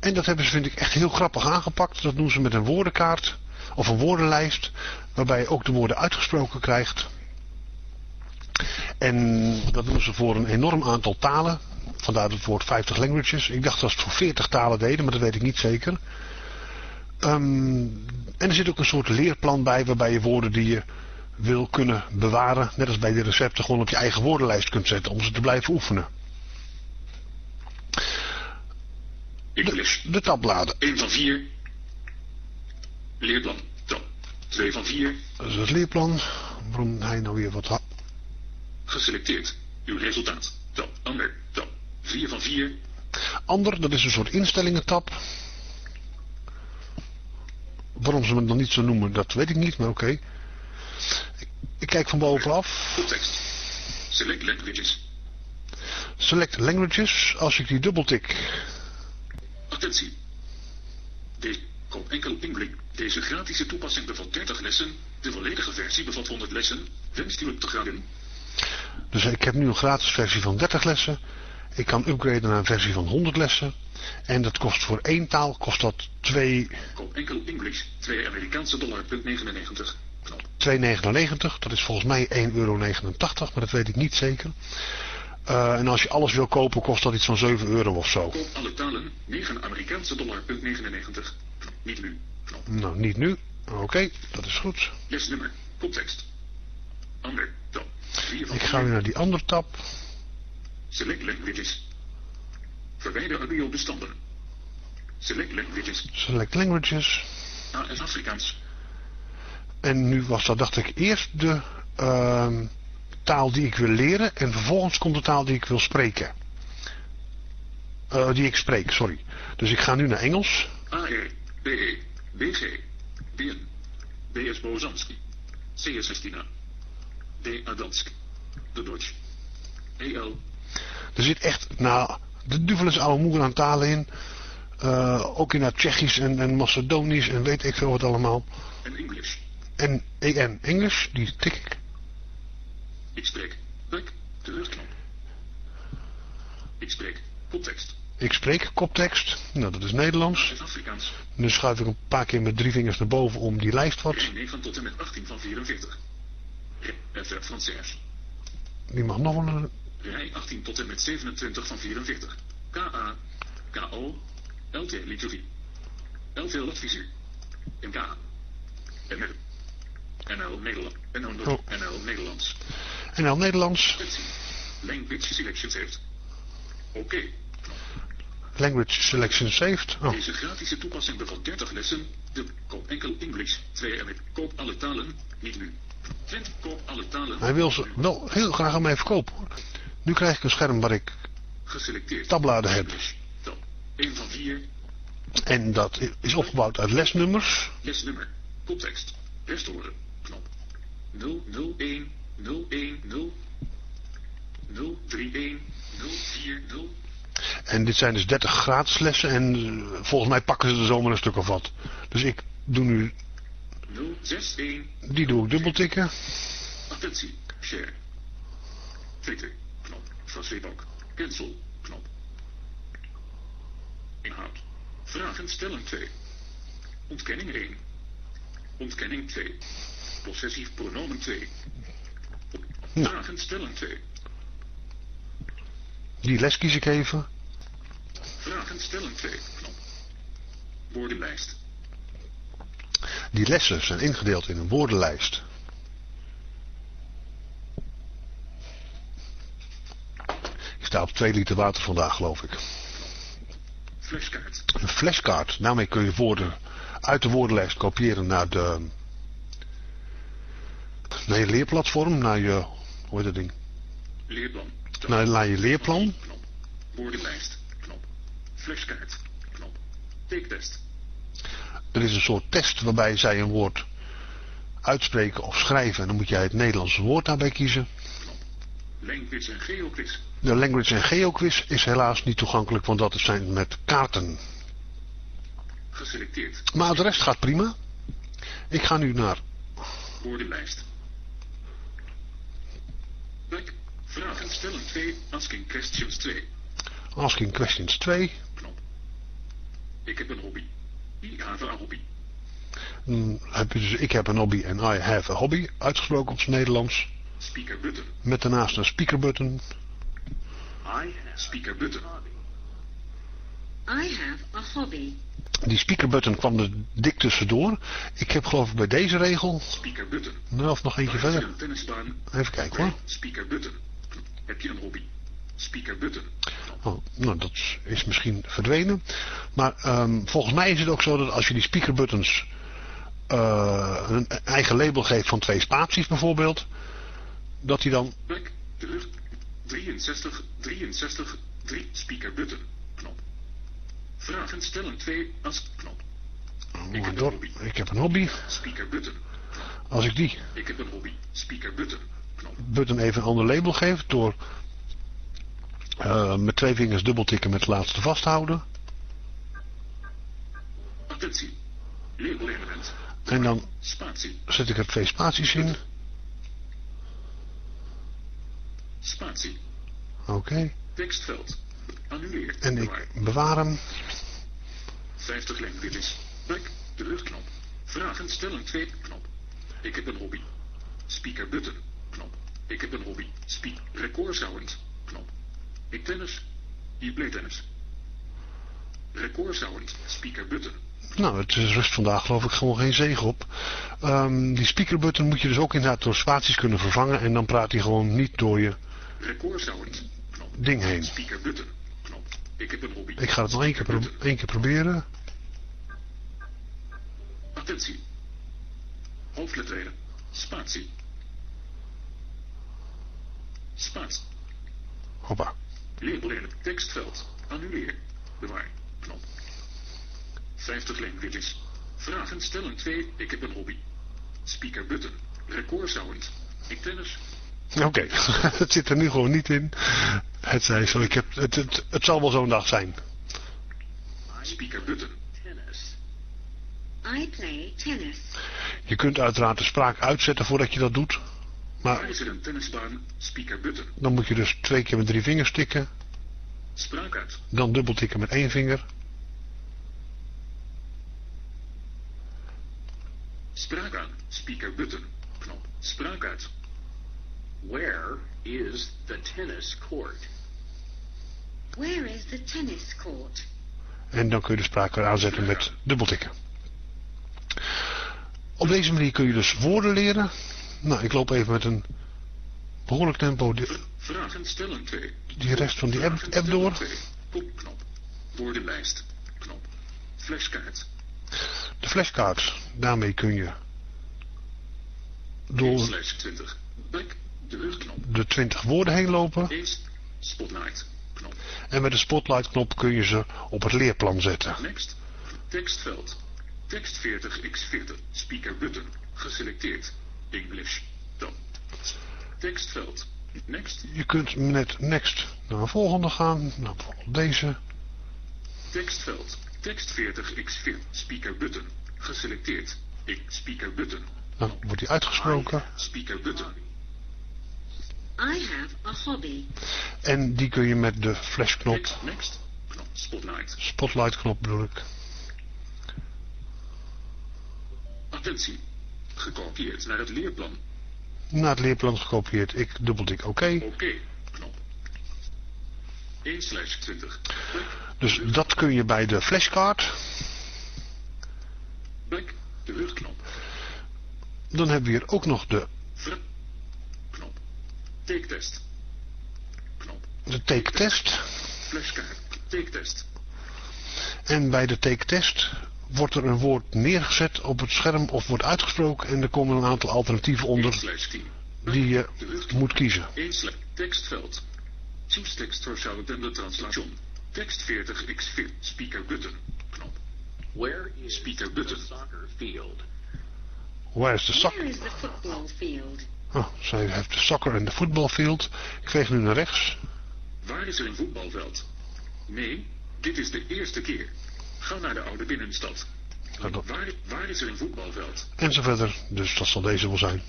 En dat hebben ze, vind ik, echt heel grappig aangepakt. Dat doen ze met een woordenkaart of een woordenlijst. Waarbij je ook de woorden uitgesproken krijgt. En dat doen ze voor een enorm aantal talen. Vandaar het woord 50 languages. Ik dacht dat ze het voor 40 talen deden, maar dat weet ik niet zeker. Um, en er zit ook een soort leerplan bij waarbij je woorden die je wil kunnen bewaren, net als bij de recepten, gewoon op je eigen woordenlijst kunt zetten om ze te blijven oefenen. English. De, de tabbladen. 1 van 4. Leerplan. Tab. 2 van 4. Dat is het leerplan. Waarom hij nou weer wat had. Geselecteerd. Uw resultaat. Tab. Ander. Tab. 4 van 4. Ander, dat is een soort instellingen-tab. Waarom ze het nog niet zo noemen, dat weet ik niet, maar oké. Okay. Ik, kijk van bovenaf. Select languages. Select languages. Als ik die dubbeltik. Attentie. Deze koop enkel English. Deze gratis toepassing bevat 30 lessen. De volledige versie bevat 100 lessen. Wenst u op te gaan? Dus ik heb nu een gratis versie van 30 lessen. Ik kan upgraden naar een versie van 100 lessen. En dat kost voor één taal kost dat 2... Koop enkel English. 2 Amerikaanse dollar, punt 99. 2,99. Dat is volgens mij 1,89 euro, maar dat weet ik niet zeker. Uh, en als je alles wil kopen, kost dat iets van 7 euro of zo. Koop alle talen, 9 Amerikaanse dollar, punt 99. Niet nu. Nou, niet nu. Oké, dat is goed. Lesnummer. Context. Ander. Tab. 4 van Ik ga weer naar die andere tab. Select languages. Verwijder audiobestanden. Select languages. Select languages. AS Afrikaans. En nu was dat, dacht ik, eerst de ehm, taal die ik wil leren. En vervolgens komt de taal die ik wil spreken. Eh, die ik spreek, sorry. Dus ik ga nu naar Engels. AR. BE. BG. BN. BS Bozanski. CS Hestina. D. Adansk. De Deutsch. EL. Er zit echt, nou, de duvel is oude moeder aan talen in. Eh, ook in het Tsjechisch en, en Macedonisch en weet ik veel wat allemaal. En English. En EN Engels, die tik ik. Ik spreek. Terugknop. Ik spreek. Context. Ik spreek koptekst. Nou, dat is Nederlands. AS Afrikaans. Nu schuif ik een paar keer met drie vingers naar boven om die lijst wat. Rij 9 tot en met 18 van 44. FR Française. Die mag nog wel een... Rij 18 tot en met 27 van 44. KA. KO. LT Liturgie. LV Adviseur. MK. NL. NL Nederland. NL, Oh. NL Nederlands. NL Nederlands. Language Selections heeft. Oké. Language Selection Saved. Oh, Deze grafische toepassing bevat 30 lessen. De koop enkel English. 2 en met koop alle talen. Niet nu. 20 koop alle talen. hij wil ze wel heel graag aan mij verkopen. hoor. Nu krijg ik een scherm waar ik Geselecteerd. tabbladen heb. English. Tab. 1 van 4. En dat is opgebouwd uit lesnummers. Lesnummer. Context. Restoren. Knop. 001 010 031 040 En dit zijn dus 30 gratis lessen. En eh, volgens mij pakken ze er zomaar een stuk of wat. Dus ik doe nu, 061 die doe ik dubbeltikken. Attentie. Share. Twitter. Knop. Van Facebook. Cancel. Knop. Inhoud. Vragen stellen 2. Ontkenning 1. Ontkenning 2. Possessief pronomen 2. Vragen stellen 2. Die les kies ik even. Vragen stellen 2. Knop. Woordenlijst. Die lessen zijn ingedeeld in een woordenlijst. Ik sta op 2 liter water vandaag, geloof ik. Flashkaart. Een flashcard. Daarmee kun je woorden uit de woordenlijst kopiëren naar, de, naar je leerplatform, naar je, hoe heet dat ding? Leerplan. Naar, naar je leerplan. Knop. Woordenlijst. Knop. Flashkaart. Knop. Teektest. Er is een soort test waarbij zij een woord uitspreken of schrijven. En dan moet jij het Nederlandse woord daarbij kiezen. Language en geoquiz. De language en geoquiz is helaas niet toegankelijk, want dat zijn met kaarten. Geselecteerd. Maar de rest gaat prima. Ik ga nu naar Woordenlijst. Back. Vragen stellen 2. Asking questions 2. Asking Questions 2. Knop. Ik heb een hobby. I have a hobby. Dan heb je dus ik heb een hobby en I have a hobby. Uitgesproken op zijn Nederlands. Speaker button. Met daarnaast een speakerbutton. I have speaker button. I have a hobby. Die speakerbutton kwam er dik tussendoor. Ik heb geloof ik bij deze regel... Speaker button. Nou, of nog eentje verder. een? Even kijken hoor. Speaker button. Heb je een hobby? Speaker button. Oh, nou, dat is- is misschien verdwenen. Maar ehm, volgens mij is het ook zo dat als je die speakerbuttons eh, een eigen label geeft van twee spaties bijvoorbeeld, dat die dan... Back. Terug. 63. 63. 3. Speaker button. Knop. Vragen stellen 2. As knop. Oh, door, ik heb een hobby. Speaker button. Als ik die Ik heb een hobby. Speaker button. Button even een ander label geef door eh, met twee vingers dubbeltikken met het laatste vasthouden. Attentie. En dan Spatie. zet ik er twee spaties in. Spatie. Oké. Tekstveld. Annuleer. En ik bewaar hem. 50 languages. Back. Terugknop. Vragen stellen 2. Knop. Ik heb een hobby. Speaker button. Knop. Ik heb een hobby. Speak. Record sound. Knop. Ik tennis. Hier play tennis. Record sound. Speaker button. Nou, het is rust vandaag geloof ik gewoon geen zegen op. Ehm, die speakerbutton moet je dus ook inderdaad door spaties kunnen vervangen. En dan praat hij gewoon niet door je Recordsound. Knop. ding heen. Speaker button. Knop. Ik heb een hobby. Ik ga het nog één keer, pro- één keer proberen. Attentie. Hoofdletteren. Spatie. Spaat. Hoppa. Leerbril. Tekstveld. Annuleer. Bewaar. Knop. 50 languages. Vragen stellen 2. Ik heb een hobby. Speaker button. Record sound. Ik tennis. Oké, het zit er nu gewoon niet in. Het, zei zo, ik heb, het, het, het zal wel zo'n dag zijn. Speaker button. Tennis. I play tennis. Je kunt uiteraard de spraak uitzetten voordat je dat doet. Maar is er een tennisbaan? Speaker button. dan moet je dus twee keer met drie vingers tikken. Spraak uit. Dan dubbel tikken met één vinger. Spraak aan. Speaker button. Knop. Spraak uit. Where is the tennis court? Where is the tennis court? En dan kun je de spraak weer aanzetten met dubbel tikken. Op deze manier kun je dus woorden leren. Nou, ik loop even met een behoorlijk tempo die, Vragen stellen 2. die rest van die app, app door. 2. Kopknop. Woordenlijst. Knop. Flashkaart. De flashcards, daarmee kun je 1 door slash 20. Back. De de 20 woorden heen lopen. 1 spotlight. Knop. En met de spotlight knop kun je ze op het leerplan zetten. Next. Tekstveld. Tekst 40 x 40. Speaker button. Geselecteerd. English. Dan. Tekstveld. Next. Je kunt met next naar een volgende gaan. Nou, bijvoorbeeld deze. Tekstveld. Tekst 40 x 40. Speaker button. Geselecteerd. Ik speaker button. Dan wordt die uitgesproken. Speaker button. I have a hobby. En die kun je met de flashknop, Next. Next. Knop. Spotlight. spotlight knop bedoel ik. Attentie. Gekopieerd naar het leerplan. Naar het leerplan gekopieerd. Ik dubbeltik oké. Oké. Knop. 1 slash 20. Back. Dus dat kun je bij de flashcard. Back. De rugknop. Dan hebben we hier ook nog de. Knop. Teektest. Knop. de taketest. Flashkaart. Teektest. En bij de taketest wordt er een woord neergezet op het scherm of wordt uitgesproken. En er komen een aantal alternatieven 1 onder slash 10. die je De moet kiezen. 1 slash tekstveld. Choose text for the translation. Tekst 40 x 4. Speaker button. Knop. Where is Speaker the button. soccer field? Waar is de sok? Where is the football field? Oh, zij heeft de soccer en de voetbalfield. Ik veeg nu naar rechts. Waar is er een voetbalveld? Nee, dit is de eerste keer. Ga naar de oude binnenstad. Waar, waar is er een voetbalveld? En zo verder. Dus dat zal deze wel zijn.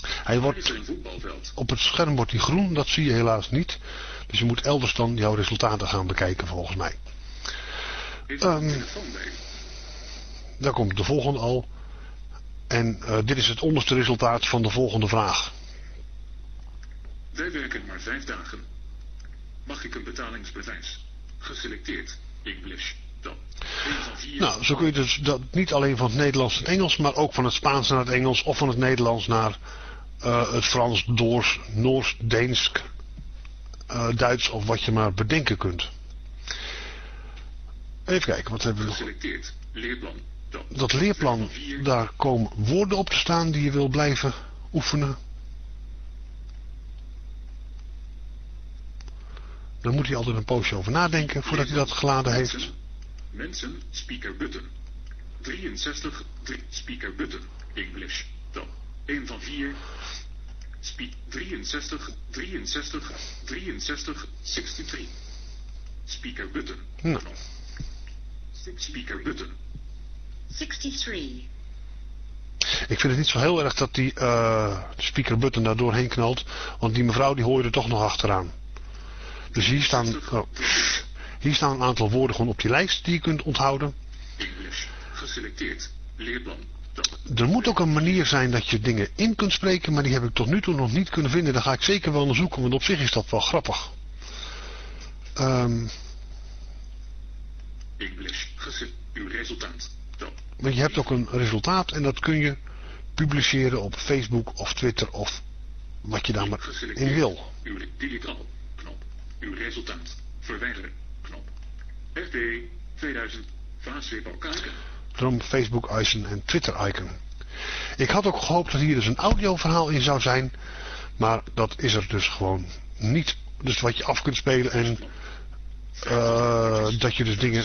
Hij Waar is wordt, er een voetbalveld? op het scherm wordt hij groen. Dat zie je helaas niet. Dus je moet elders dan jouw resultaten gaan bekijken volgens mij. Heeft u een Ehm. telefoon bij? u? Daar komt de volgende al. En eh, dit is het onderste resultaat van de volgende vraag. Wij werken maar vijf dagen. Mag ik een betalingsbewijs? Geselecteerd. English. Dan. Nou, zo kun je dus dat niet alleen van het Nederlands naar het Engels, maar ook van het Spaans naar het Engels of van het Nederlands naar eh, het Frans, Doors, Noors, Deens, eh, Duits of wat je maar bedenken kunt. Even kijken, wat hebben we nog? Geselecteerd. Leerplan. Dan. Dat leerplan, daar komen woorden op te staan die je wil blijven oefenen. Dan moet hij altijd een poosje over nadenken voordat hij dat geladen heeft. Mensen, speaker button. 63, 3, speaker button. English. Dan. 1 van 4. Speak 63, 63, 63, 63. Speaker button. Nou. Speaker button. 63. Ik vind het niet zo heel erg dat die eh, speaker button daar doorheen knalt. Want die mevrouw die hoor je er toch nog achteraan. Dus hier staan, oh, hier staan een aantal woorden gewoon op die lijst die je kunt onthouden. English. Geselecteerd. Leerplan. Er moet ook een manier zijn dat je dingen in kunt spreken. Maar die heb ik tot nu toe nog niet kunnen vinden. Daar ga ik zeker wel naar zoeken. Want op zich is dat wel grappig. Ehm, English. Uw resultaat. Want je hebt ook een resultaat en dat kun je publiceren op Facebook of Twitter of wat je daar maar in wil. Uw. Uw resultaat. Verwijderen. Knop. FD 2000. Vaasweepel kijken. Daarom Facebook icon en Twitter icon. Ik had ook gehoopt dat hier dus een audioverhaal in zou zijn. Maar dat is er dus gewoon niet. Dus wat je af kunt spelen en eh, dat je dus dingen...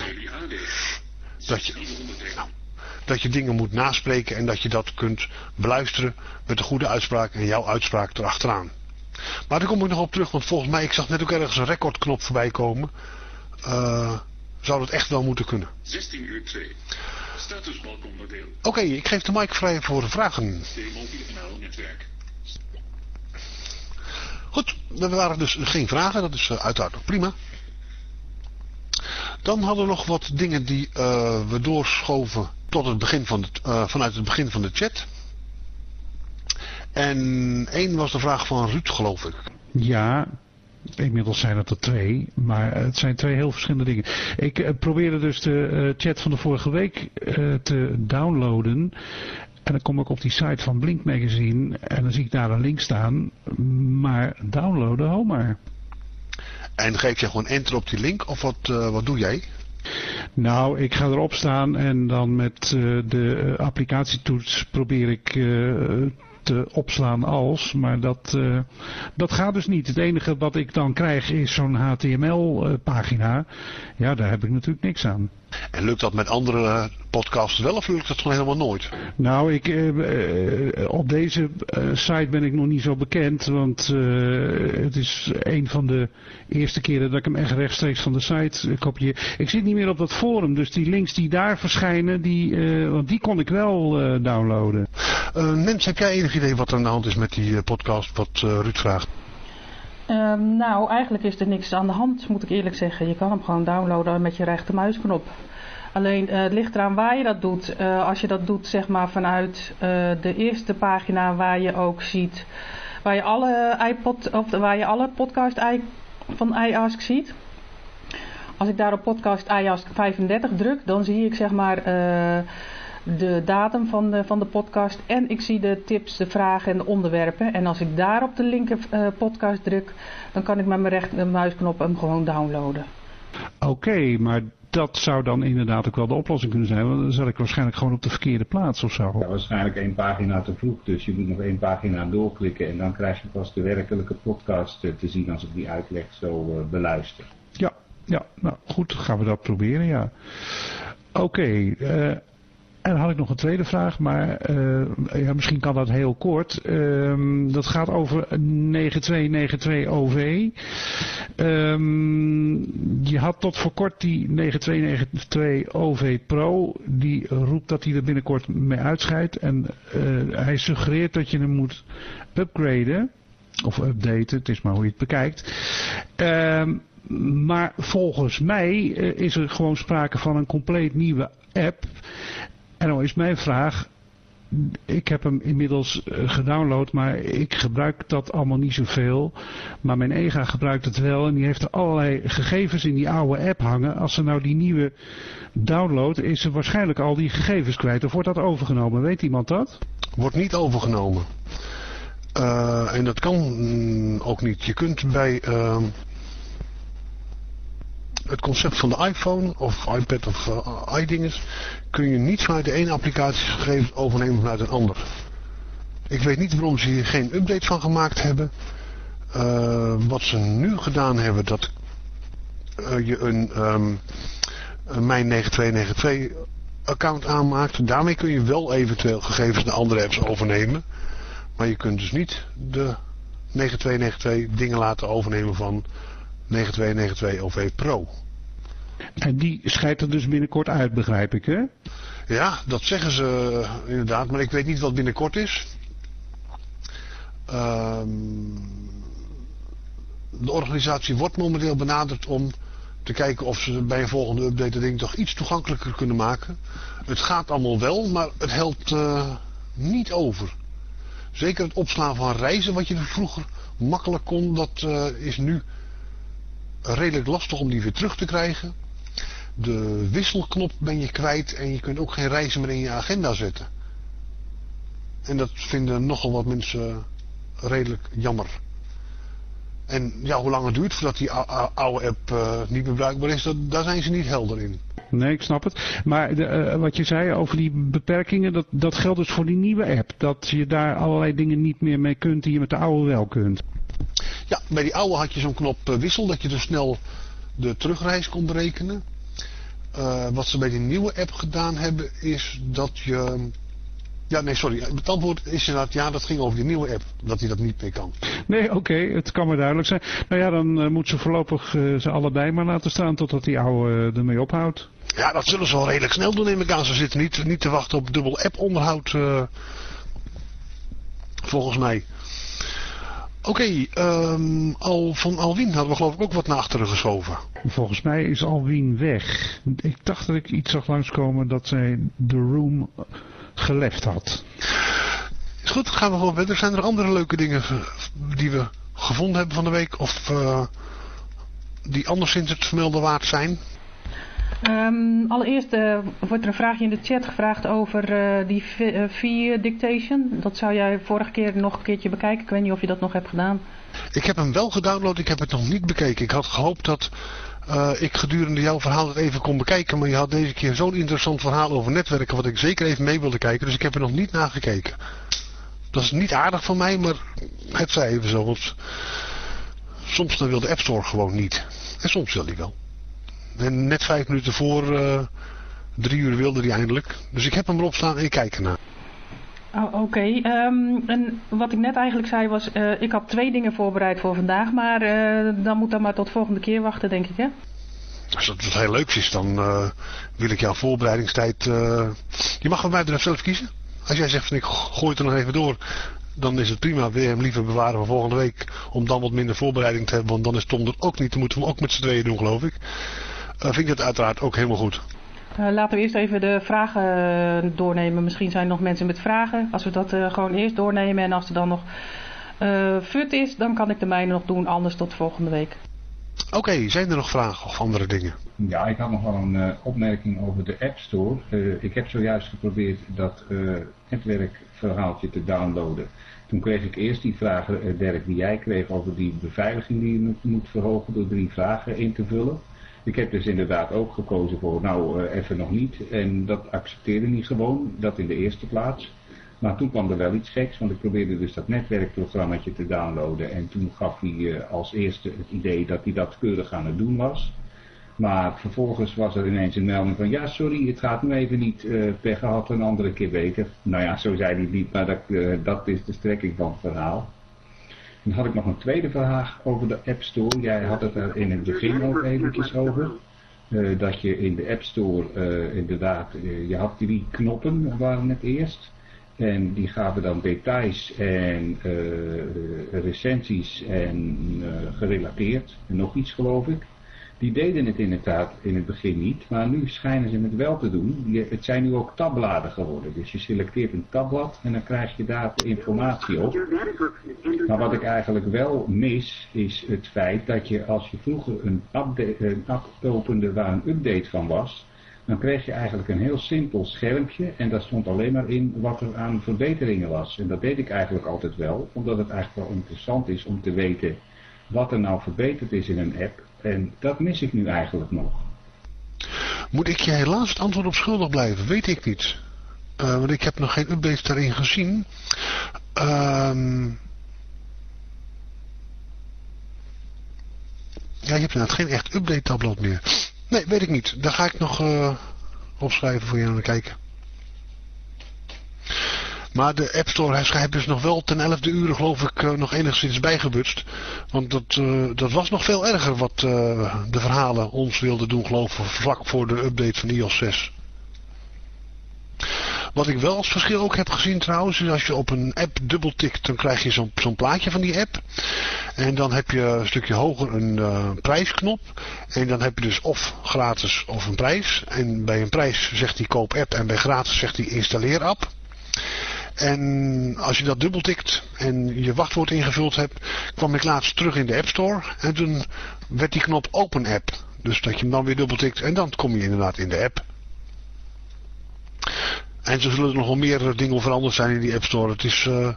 Dat je, nou, dat je dingen moet naspreken en dat je dat kunt beluisteren met de goede uitspraak en jouw uitspraak erachteraan. Maar daar kom ik nog op terug, want volgens mij, ik zag net ook ergens een recordknop voorbij komen. Eh, zou dat echt wel moeten kunnen. 16 uur 2. Statusbalkonderdeel. Oké, ik geef de mic vrij voor vragen. Netwerk. Goed, er waren dus geen vragen, dat is uh, uiteraard ook prima. Dan hadden we nog wat dingen die uh, we doorschoven tot het begin van de, uh, vanuit het begin van de chat. En één was de vraag van Ruud, geloof ik. Ja, Inmiddels zijn het er twee, maar het zijn twee heel verschillende dingen. Ik uh, probeerde dus de uh, chat van de vorige week uh, te downloaden. En dan kom ik op die site van Blink Magazine en dan zie ik daar een link staan. Maar downloaden, hou maar. En geef je gewoon enter op die link of wat, wat doe jij? Nou, ik ga erop staan en dan met de applicatietoets probeer ik te opslaan als, maar dat, uh, dat gaat dus niet. Het enige wat ik dan krijg is zo'n HTML-pagina. Ja, daar heb ik natuurlijk niks aan. En lukt dat met andere podcasts wel of lukt dat gewoon helemaal nooit? Nou, ik, uh, op deze site ben ik nog niet zo bekend, want het is een van de eerste keren dat ik hem echt rechtstreeks van de site kopieer. Ik zit niet meer op dat forum, dus die links die daar verschijnen, die, want die kon ik wel downloaden. Mens, heb jij enig idee wat er aan de hand is met die podcast, wat Ruud vraagt? Um, nou, eigenlijk is er niks aan de hand, moet ik eerlijk zeggen. Je kan hem gewoon downloaden met je rechtermuisknop. Alleen uh, het ligt eraan waar je dat doet. Uh, als je dat doet zeg maar vanuit uh, de eerste pagina waar je ook ziet, waar je alle iPod of waar je alle podcast i, van iAsk ziet. Als ik daar op podcast iAsk 35 druk, dan zie ik zeg maar de datum van de, van de podcast en ik zie de tips, de vragen en de onderwerpen. En als ik daar op de linker uh, podcast druk, dan kan ik met mijn rechtermuisknop hem gewoon downloaden. Oké, okay, maar dat zou dan inderdaad ook wel de oplossing kunnen zijn. Want dan zat ik waarschijnlijk gewoon op de verkeerde plaats of zo. Ja, waarschijnlijk één pagina te vroeg. Dus je moet nog één pagina doorklikken. En dan krijg je pas de werkelijke podcast te zien als ik die uitleg zo uh, beluister. Ja, ja, nou goed, gaan we dat proberen, ja. Oké, okay, uh, en dan had ik nog een tweede vraag, maar ja, misschien kan dat heel kort. Uh, dat gaat over 9292OV. Um, je had tot voor kort die 9292OV Pro. Die roept dat hij er binnenkort mee uitscheidt. En uh, hij suggereert dat je hem moet upgraden. Of updaten, het is maar hoe je het bekijkt. Um, maar volgens mij is er gewoon sprake van een compleet nieuwe app. En dan is mijn vraag, ik heb hem inmiddels gedownload, maar ik gebruik dat allemaal niet zoveel. Maar mijn EGA gebruikt het wel en die heeft er allerlei gegevens in die oude app hangen. Als ze nou die nieuwe download, is ze waarschijnlijk al die gegevens kwijt. Of wordt dat overgenomen? Weet iemand dat? Wordt niet overgenomen. Uh, en dat kan mm, ook niet. Je kunt bij... Uh het concept van de iPhone of iPad of uh, iDinges kun je niet vanuit de ene applicatie gegevens overnemen vanuit een ander. Ik weet niet waarom ze hier geen update van gemaakt hebben. Uh, wat ze nu gedaan hebben, dat uh, je een, um, een Mijn 9292 account aanmaakt. Daarmee kun je wel eventueel gegevens naar andere apps overnemen. Maar je kunt dus niet de 9292 dingen laten overnemen van 9292 OV Pro. En die scheidt er dus binnenkort uit, begrijp ik, hè? Ja, dat zeggen ze inderdaad, maar ik weet niet wat binnenkort is. Um, de organisatie wordt momenteel benaderd om te kijken of ze bij een volgende update het ding toch iets toegankelijker kunnen maken. Het gaat allemaal wel, maar het helpt uh, niet over. Zeker het opslaan van reizen, wat je vroeger makkelijk kon, dat uh, is nu redelijk lastig om die weer terug te krijgen. de wisselknop ben je kwijt en je kunt ook geen reizen meer in je agenda zetten. En dat vinden nogal wat mensen redelijk jammer. En ja, hoe lang het duurt voordat die oude app uh, niet meer bruikbaar is, daar zijn ze niet helder in. Nee, ik snap het. Maar de, uh, wat je zei over die beperkingen, dat, dat geldt dus voor die nieuwe app. Dat je daar allerlei dingen niet meer mee kunt die je met de oude wel kunt. Ja, bij die oude had je zo'n knop uh, wissel, dat je dus snel de terugreis kon berekenen. wat ze bij die nieuwe app gedaan hebben, is dat je ja, nee, sorry. Het antwoord is inderdaad, ja, dat ging over die nieuwe app. Dat hij dat niet meer kan. Nee, oké. het kan maar duidelijk zijn. Nou ja, dan uh, moet ze voorlopig uh, ze allebei maar laten staan totdat die oude ermee ophoudt. Ja, dat zullen ze wel redelijk snel doen in elkaar. Ze zitten niet, niet te wachten op dubbel app onderhoud. volgens mij. Oké, okay, um, ehm, al, van Alwin hadden we geloof ik ook wat naar achteren geschoven. Volgens mij is Alwin weg. Ik dacht dat ik iets zag langskomen dat zij The Room geleft had. Is goed, gaan we gewoon verder. Zijn er andere leuke dingen die we gevonden hebben van de week? Of uh, die anderszins het vermelden waard zijn? Um, allereerst uh, wordt er een vraagje in de chat gevraagd over uh, die V-dictation. Dat zou jij vorige keer nog een keertje bekijken. Ik weet niet of je dat nog hebt gedaan. Ik heb hem wel gedownload, ik heb het nog niet bekeken. Ik had gehoopt dat ik gedurende jouw verhaal het even kon bekijken. Maar je had deze keer zo'n interessant verhaal over netwerken wat ik zeker even mee wilde kijken. Dus ik heb er nog niet naar gekeken. Dat is niet aardig van mij, maar het zij even zo. Soms dan wil de App Store gewoon niet. En soms wil hij wel. En net vijf minuten voor uh, drie uur wilde hij eindelijk. Dus ik heb hem erop staan en ik kijk ernaar. Oh, Oké, okay. um, ehm, en wat ik net eigenlijk zei was, uh, ik had twee dingen voorbereid voor vandaag, maar uh, dan moet dat maar tot volgende keer wachten, denk ik, hè? Als dat heel leuk is, dan wil ik jouw voorbereidingstijd... je mag van mij er zelf kiezen. Als jij zegt van ik gooi het er nog even door, dan is het prima. Wil je hem liever bewaren voor volgende week, om dan wat minder voorbereiding te hebben, want dan is Tom er ook niet. Dan moeten we hem ook met z'n tweeën doen, geloof ik. Vind ik dat uiteraard ook helemaal goed. Uh, laten we eerst even de vragen uh, doornemen. Misschien zijn er nog mensen met vragen. Als we dat uh, gewoon eerst doornemen en als er dan nog fut is, dan kan ik de mijne nog doen. Anders tot volgende week. Oké, okay, zijn er nog vragen of andere dingen? Ja, ik had nog wel een opmerking over de App Store. ik heb zojuist geprobeerd dat netwerkverhaaltje te downloaden. Toen kreeg ik eerst die vragen, Dirk, die jij kreeg over die beveiliging die je moet verhogen door drie vragen in te vullen. Ik heb dus inderdaad ook gekozen voor, nou uh, even nog niet. En dat accepteerde niet gewoon, dat in de eerste plaats. Maar toen kwam er wel iets geks, want ik probeerde dus dat netwerkprogrammaatje te downloaden. En toen gaf hij uh, als eerste het idee dat hij dat keurig aan het doen was. Maar vervolgens was er ineens een melding van, ja sorry, het gaat nu even niet, uh, per gehad een andere keer beter. Nou ja, zo zei hij niet, maar dat, dat is de strekking van het verhaal. Dan had ik nog een tweede vraag over de App Store. Jij had het er in het begin ook eventjes over. Uh, dat je in de App Store uh, inderdaad, uh, je had drie knoppen waren het eerst. En die gaven dan details en recensies en gerelateerd. En nog iets geloof ik. Die deden het inderdaad in het begin niet, maar nu schijnen ze het wel te doen. het zijn nu ook tabbladen geworden. Dus je selecteert een tabblad en dan krijg je daar de informatie op. Maar wat ik eigenlijk wel mis, is het feit dat je als je vroeger een, een app opende waar een update van was, dan kreeg je eigenlijk een heel simpel schermpje en daar stond alleen maar in wat er aan verbeteringen was. En dat deed ik eigenlijk altijd wel, omdat het eigenlijk wel interessant is om te weten wat er nou verbeterd is in een app. En dat mis ik nu eigenlijk nog. Moet ik je helaas het antwoord op schuldig blijven? Weet ik niet. Uh, want ik heb nog geen updates daarin gezien. Ehm ja, je hebt inderdaad geen echt update tabblad meer. Nee, weet ik niet. Daar ga ik nog uh, opschrijven voor je aan kijken. Maar de App Store heeft dus nog wel ten elfde uur geloof ik uh, nog enigszins bijgebutst. Want dat, uh, dat was nog veel erger wat uh, de verhalen ons wilden doen geloof ik vlak voor de update van iOS 6. Wat ik wel als verschil ook heb gezien trouwens, is als je op een app dubbeltikt, dan krijg je zo'n plaatje van die app. En dan heb je een stukje hoger een prijsknop. En dan heb je dus of gratis of een prijs. En bij een prijs zegt hij koop app en bij gratis zegt hij installeer app. En als je dat dubbeltikt en je wachtwoord ingevuld hebt, kwam ik laatst terug in de App Store. En toen werd die knop Open App. Dus dat je hem dan weer dubbeltikt en dan kom je inderdaad in de app. En zo zullen er nog meer dingen veranderd zijn in die App Store. Het is uh,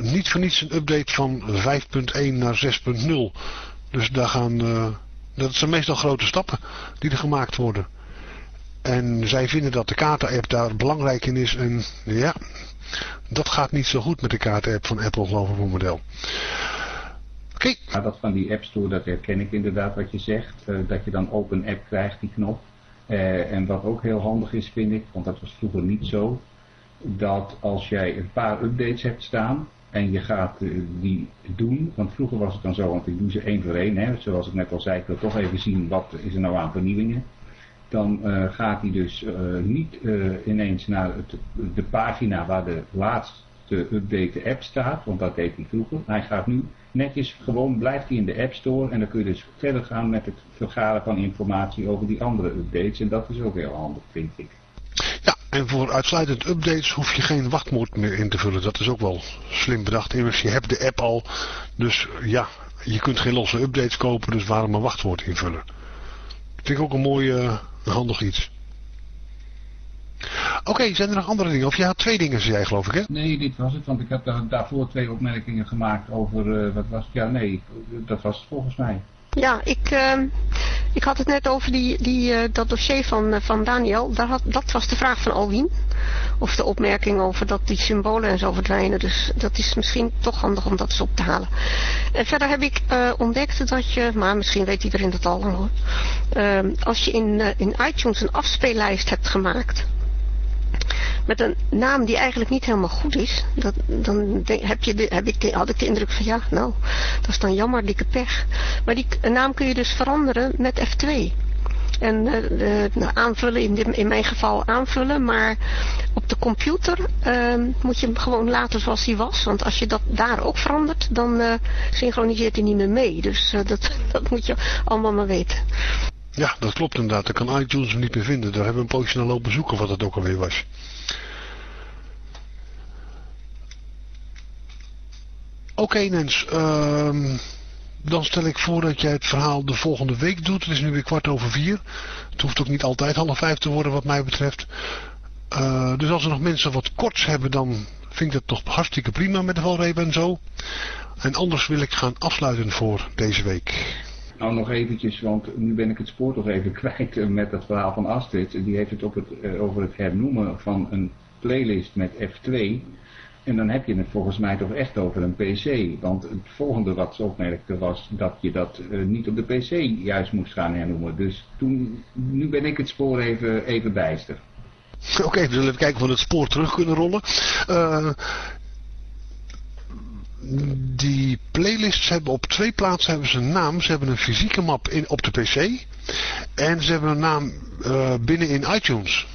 niet voor niets een update van 5.1 naar 6.0. Dus daar gaan, uh, dat zijn meestal grote stappen die er gemaakt worden. En zij vinden dat de kaarten-app daar belangrijk in is. En ja, dat gaat niet zo goed met de kaarten-app van Apple, geloof ik, voor model. Oké. Dat van die App Store, dat herken ik inderdaad wat je zegt. Uh, dat je dan open app krijgt, die knop. Uh, en wat ook heel handig is, vind ik, want dat was vroeger niet zo. Dat als jij een paar updates hebt staan en je gaat uh, die doen. Want vroeger was het dan zo, want ik doe ze één voor één. Hè, zoals ik net al zei, ik wil toch even zien wat is er nou aan vernieuwingen dan uh, gaat hij dus uh, niet uh, ineens naar de pagina waar de laatste update app staat, want dat deed hij vroeger. Hij gaat nu netjes gewoon, blijft hij in de App Store en dan kun je dus verder gaan met het vergaren van informatie over die andere updates en dat is ook heel handig, vind ik. Ja, en voor uitsluitend updates hoef je geen wachtwoord meer in te vullen. Dat is ook wel slim bedacht. Immers, je hebt de app al, dus ja, je kunt geen losse updates kopen, dus waarom een wachtwoord invullen? Vind ik ook een mooi, uh, handig iets. Oké, okay, zijn er nog andere dingen? Of je had twee dingen, zei jij geloof ik, hè? Nee, dit was het, want ik heb daar, daarvoor twee opmerkingen gemaakt over, uh, wat was het? Ja, nee, dat was het volgens mij. Ja, ik, uh, ik had het net over die, die, uh, dat dossier van, uh, van Daniel. Dat was de vraag van Alwien. Of de opmerking over dat die symbolen en zo verdwijnen. Dus dat is misschien toch handig om dat eens op te halen. En verder heb ik ontdekt dat je, maar misschien weet iedereen dat al hoor. Ehm, als je in, in iTunes een afspeellijst hebt gemaakt met een naam die eigenlijk niet helemaal goed is, dat, dan heb je heb ik had ik de indruk van ja, nou, dat is dan jammer, dikke pech. Maar die naam kun je dus veranderen met F2. En uh, aanvullen, in, in mijn geval aanvullen, maar op de computer uh, moet je hem gewoon laten zoals hij was. Want als je dat daar ook verandert, dan uh, synchroniseert hij niet meer mee. Dus uh, dat, dat moet je allemaal maar weten. Ja, dat klopt inderdaad. Dan kan iTunes hem niet meer vinden. Daar hebben we een poosje naar lopen zoeken wat het ook alweer was. Oké okay, Nens, uh, dan stel ik voor dat jij het verhaal de volgende week doet. Het is nu weer kwart over vier. Het hoeft ook niet altijd half vijf te worden wat mij betreft. Uh, dus als er nog mensen wat korts hebben, dan vind ik dat toch hartstikke prima met de valreep en zo. En anders wil ik gaan afsluiten voor deze week. Nou nog eventjes, want nu ben ik het spoor toch even kwijt eh, met het verhaal van Astrid. Die heeft het, op het uh, over het hernoemen van een playlist met F2. En dan heb je het volgens mij toch echt over een PC. Want het volgende wat ze opmerkte was dat je dat uh, niet op de PC juist moest gaan hernoemen. Dus toen, nu ben ik het spoor even, even bijster. Oké, we zullen even kijken of we het spoor terug kunnen rollen. Uh, die playlists hebben op twee plaatsen hebben ze een naam. Ze hebben een fysieke map in, op de PC. En ze hebben een naam uh, binnen in iTunes.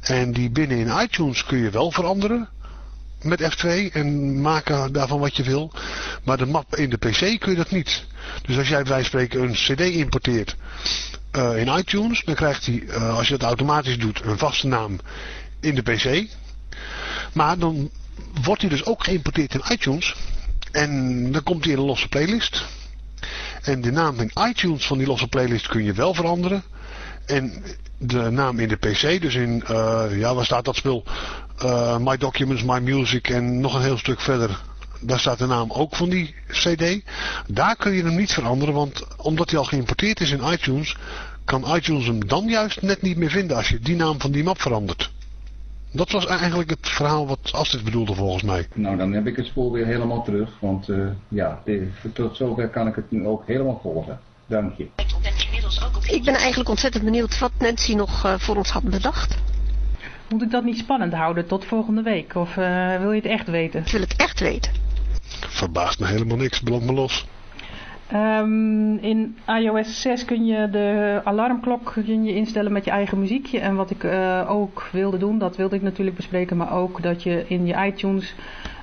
En die binnen in iTunes kun je wel veranderen met F2 en maken daarvan wat je wil. Maar de map in de PC kun je dat niet. Dus als jij bij wijze van spreken een cd importeert uh, in iTunes, dan krijgt hij, uh, als je dat automatisch doet, een vaste naam in de PC. Maar dan wordt hij dus ook geïmporteerd in iTunes. En dan komt hij in een losse playlist. En de naam in iTunes van die losse playlist kun je wel veranderen. En de naam in de PC, dus in, uh, ja waar staat dat spul? Uh, my Documents, My Music en nog een heel stuk verder. Daar staat de naam ook van die cd. Daar kun je hem niet veranderen, want omdat hij al geïmporteerd is in iTunes, kan iTunes hem dan juist net niet meer vinden als je die naam van die map verandert. Dat was eigenlijk het verhaal wat Astrid bedoelde volgens mij. Nou, dan heb ik het spoor weer helemaal terug. Want uh, ja, tot zover kan ik het nu ook helemaal volgen. Dank je. Ik ben eigenlijk ontzettend benieuwd wat Nancy nog uh, voor ons had bedacht. Moet ik dat niet spannend houden tot volgende week? Of uh, wil je het echt weten? Ik wil het echt weten. Verbaast me helemaal niks. Blok me los. Um, in iOS 6 kun je de alarmklok kun je instellen met je eigen muziekje. En wat ik uh, ook wilde doen, dat wilde ik natuurlijk bespreken. Maar ook dat je in je iTunes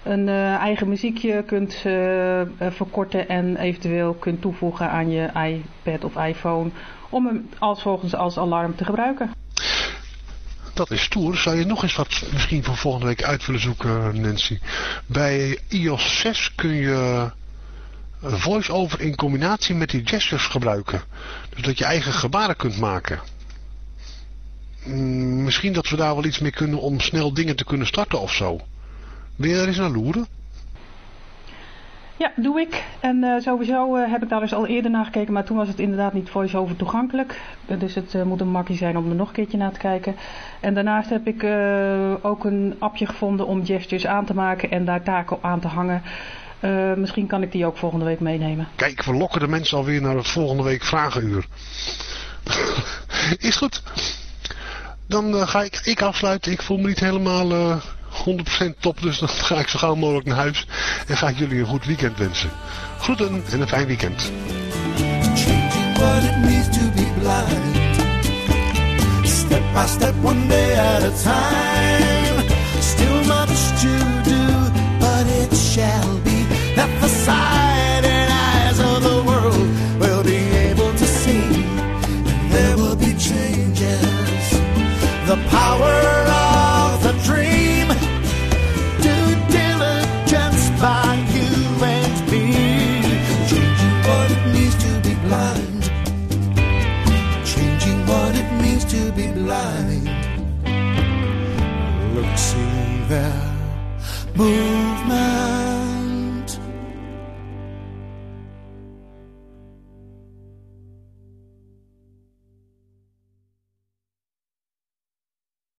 een uh, eigen muziekje kunt uh, verkorten. En eventueel kunt toevoegen aan je iPad of iPhone. Om hem als volgens als alarm te gebruiken. Dat is stoer. Zou je nog eens wat misschien voor volgende week uit willen zoeken, Nancy? Bij iOS 6 kun je voice-over in combinatie met die gestures gebruiken. Dus dat je eigen gebaren kunt maken. Mm, misschien dat we daar wel iets mee kunnen om snel dingen te kunnen starten of zo. Wil je er eens naar loeren? Ja, doe ik. En uh, sowieso uh, heb ik daar dus al eerder naar gekeken, maar toen was het inderdaad niet voice-over toegankelijk. Dus het uh, moet een makkie zijn om er nog een keertje naar te kijken. En daarnaast heb ik ook een appje gevonden om gestures aan te maken en daar taken op aan te hangen. misschien kan ik die ook volgende week meenemen. Kijk, we lokken de mensen alweer naar het volgende week vragenuur. Is goed. Dan ga ik, ik afsluiten. Ik voel me niet helemaal 100% top, dus dan ga ik zo gauw mogelijk naar huis en ga ik jullie een goed weekend wensen. Groeten en een fijn weekend. Step by their movement.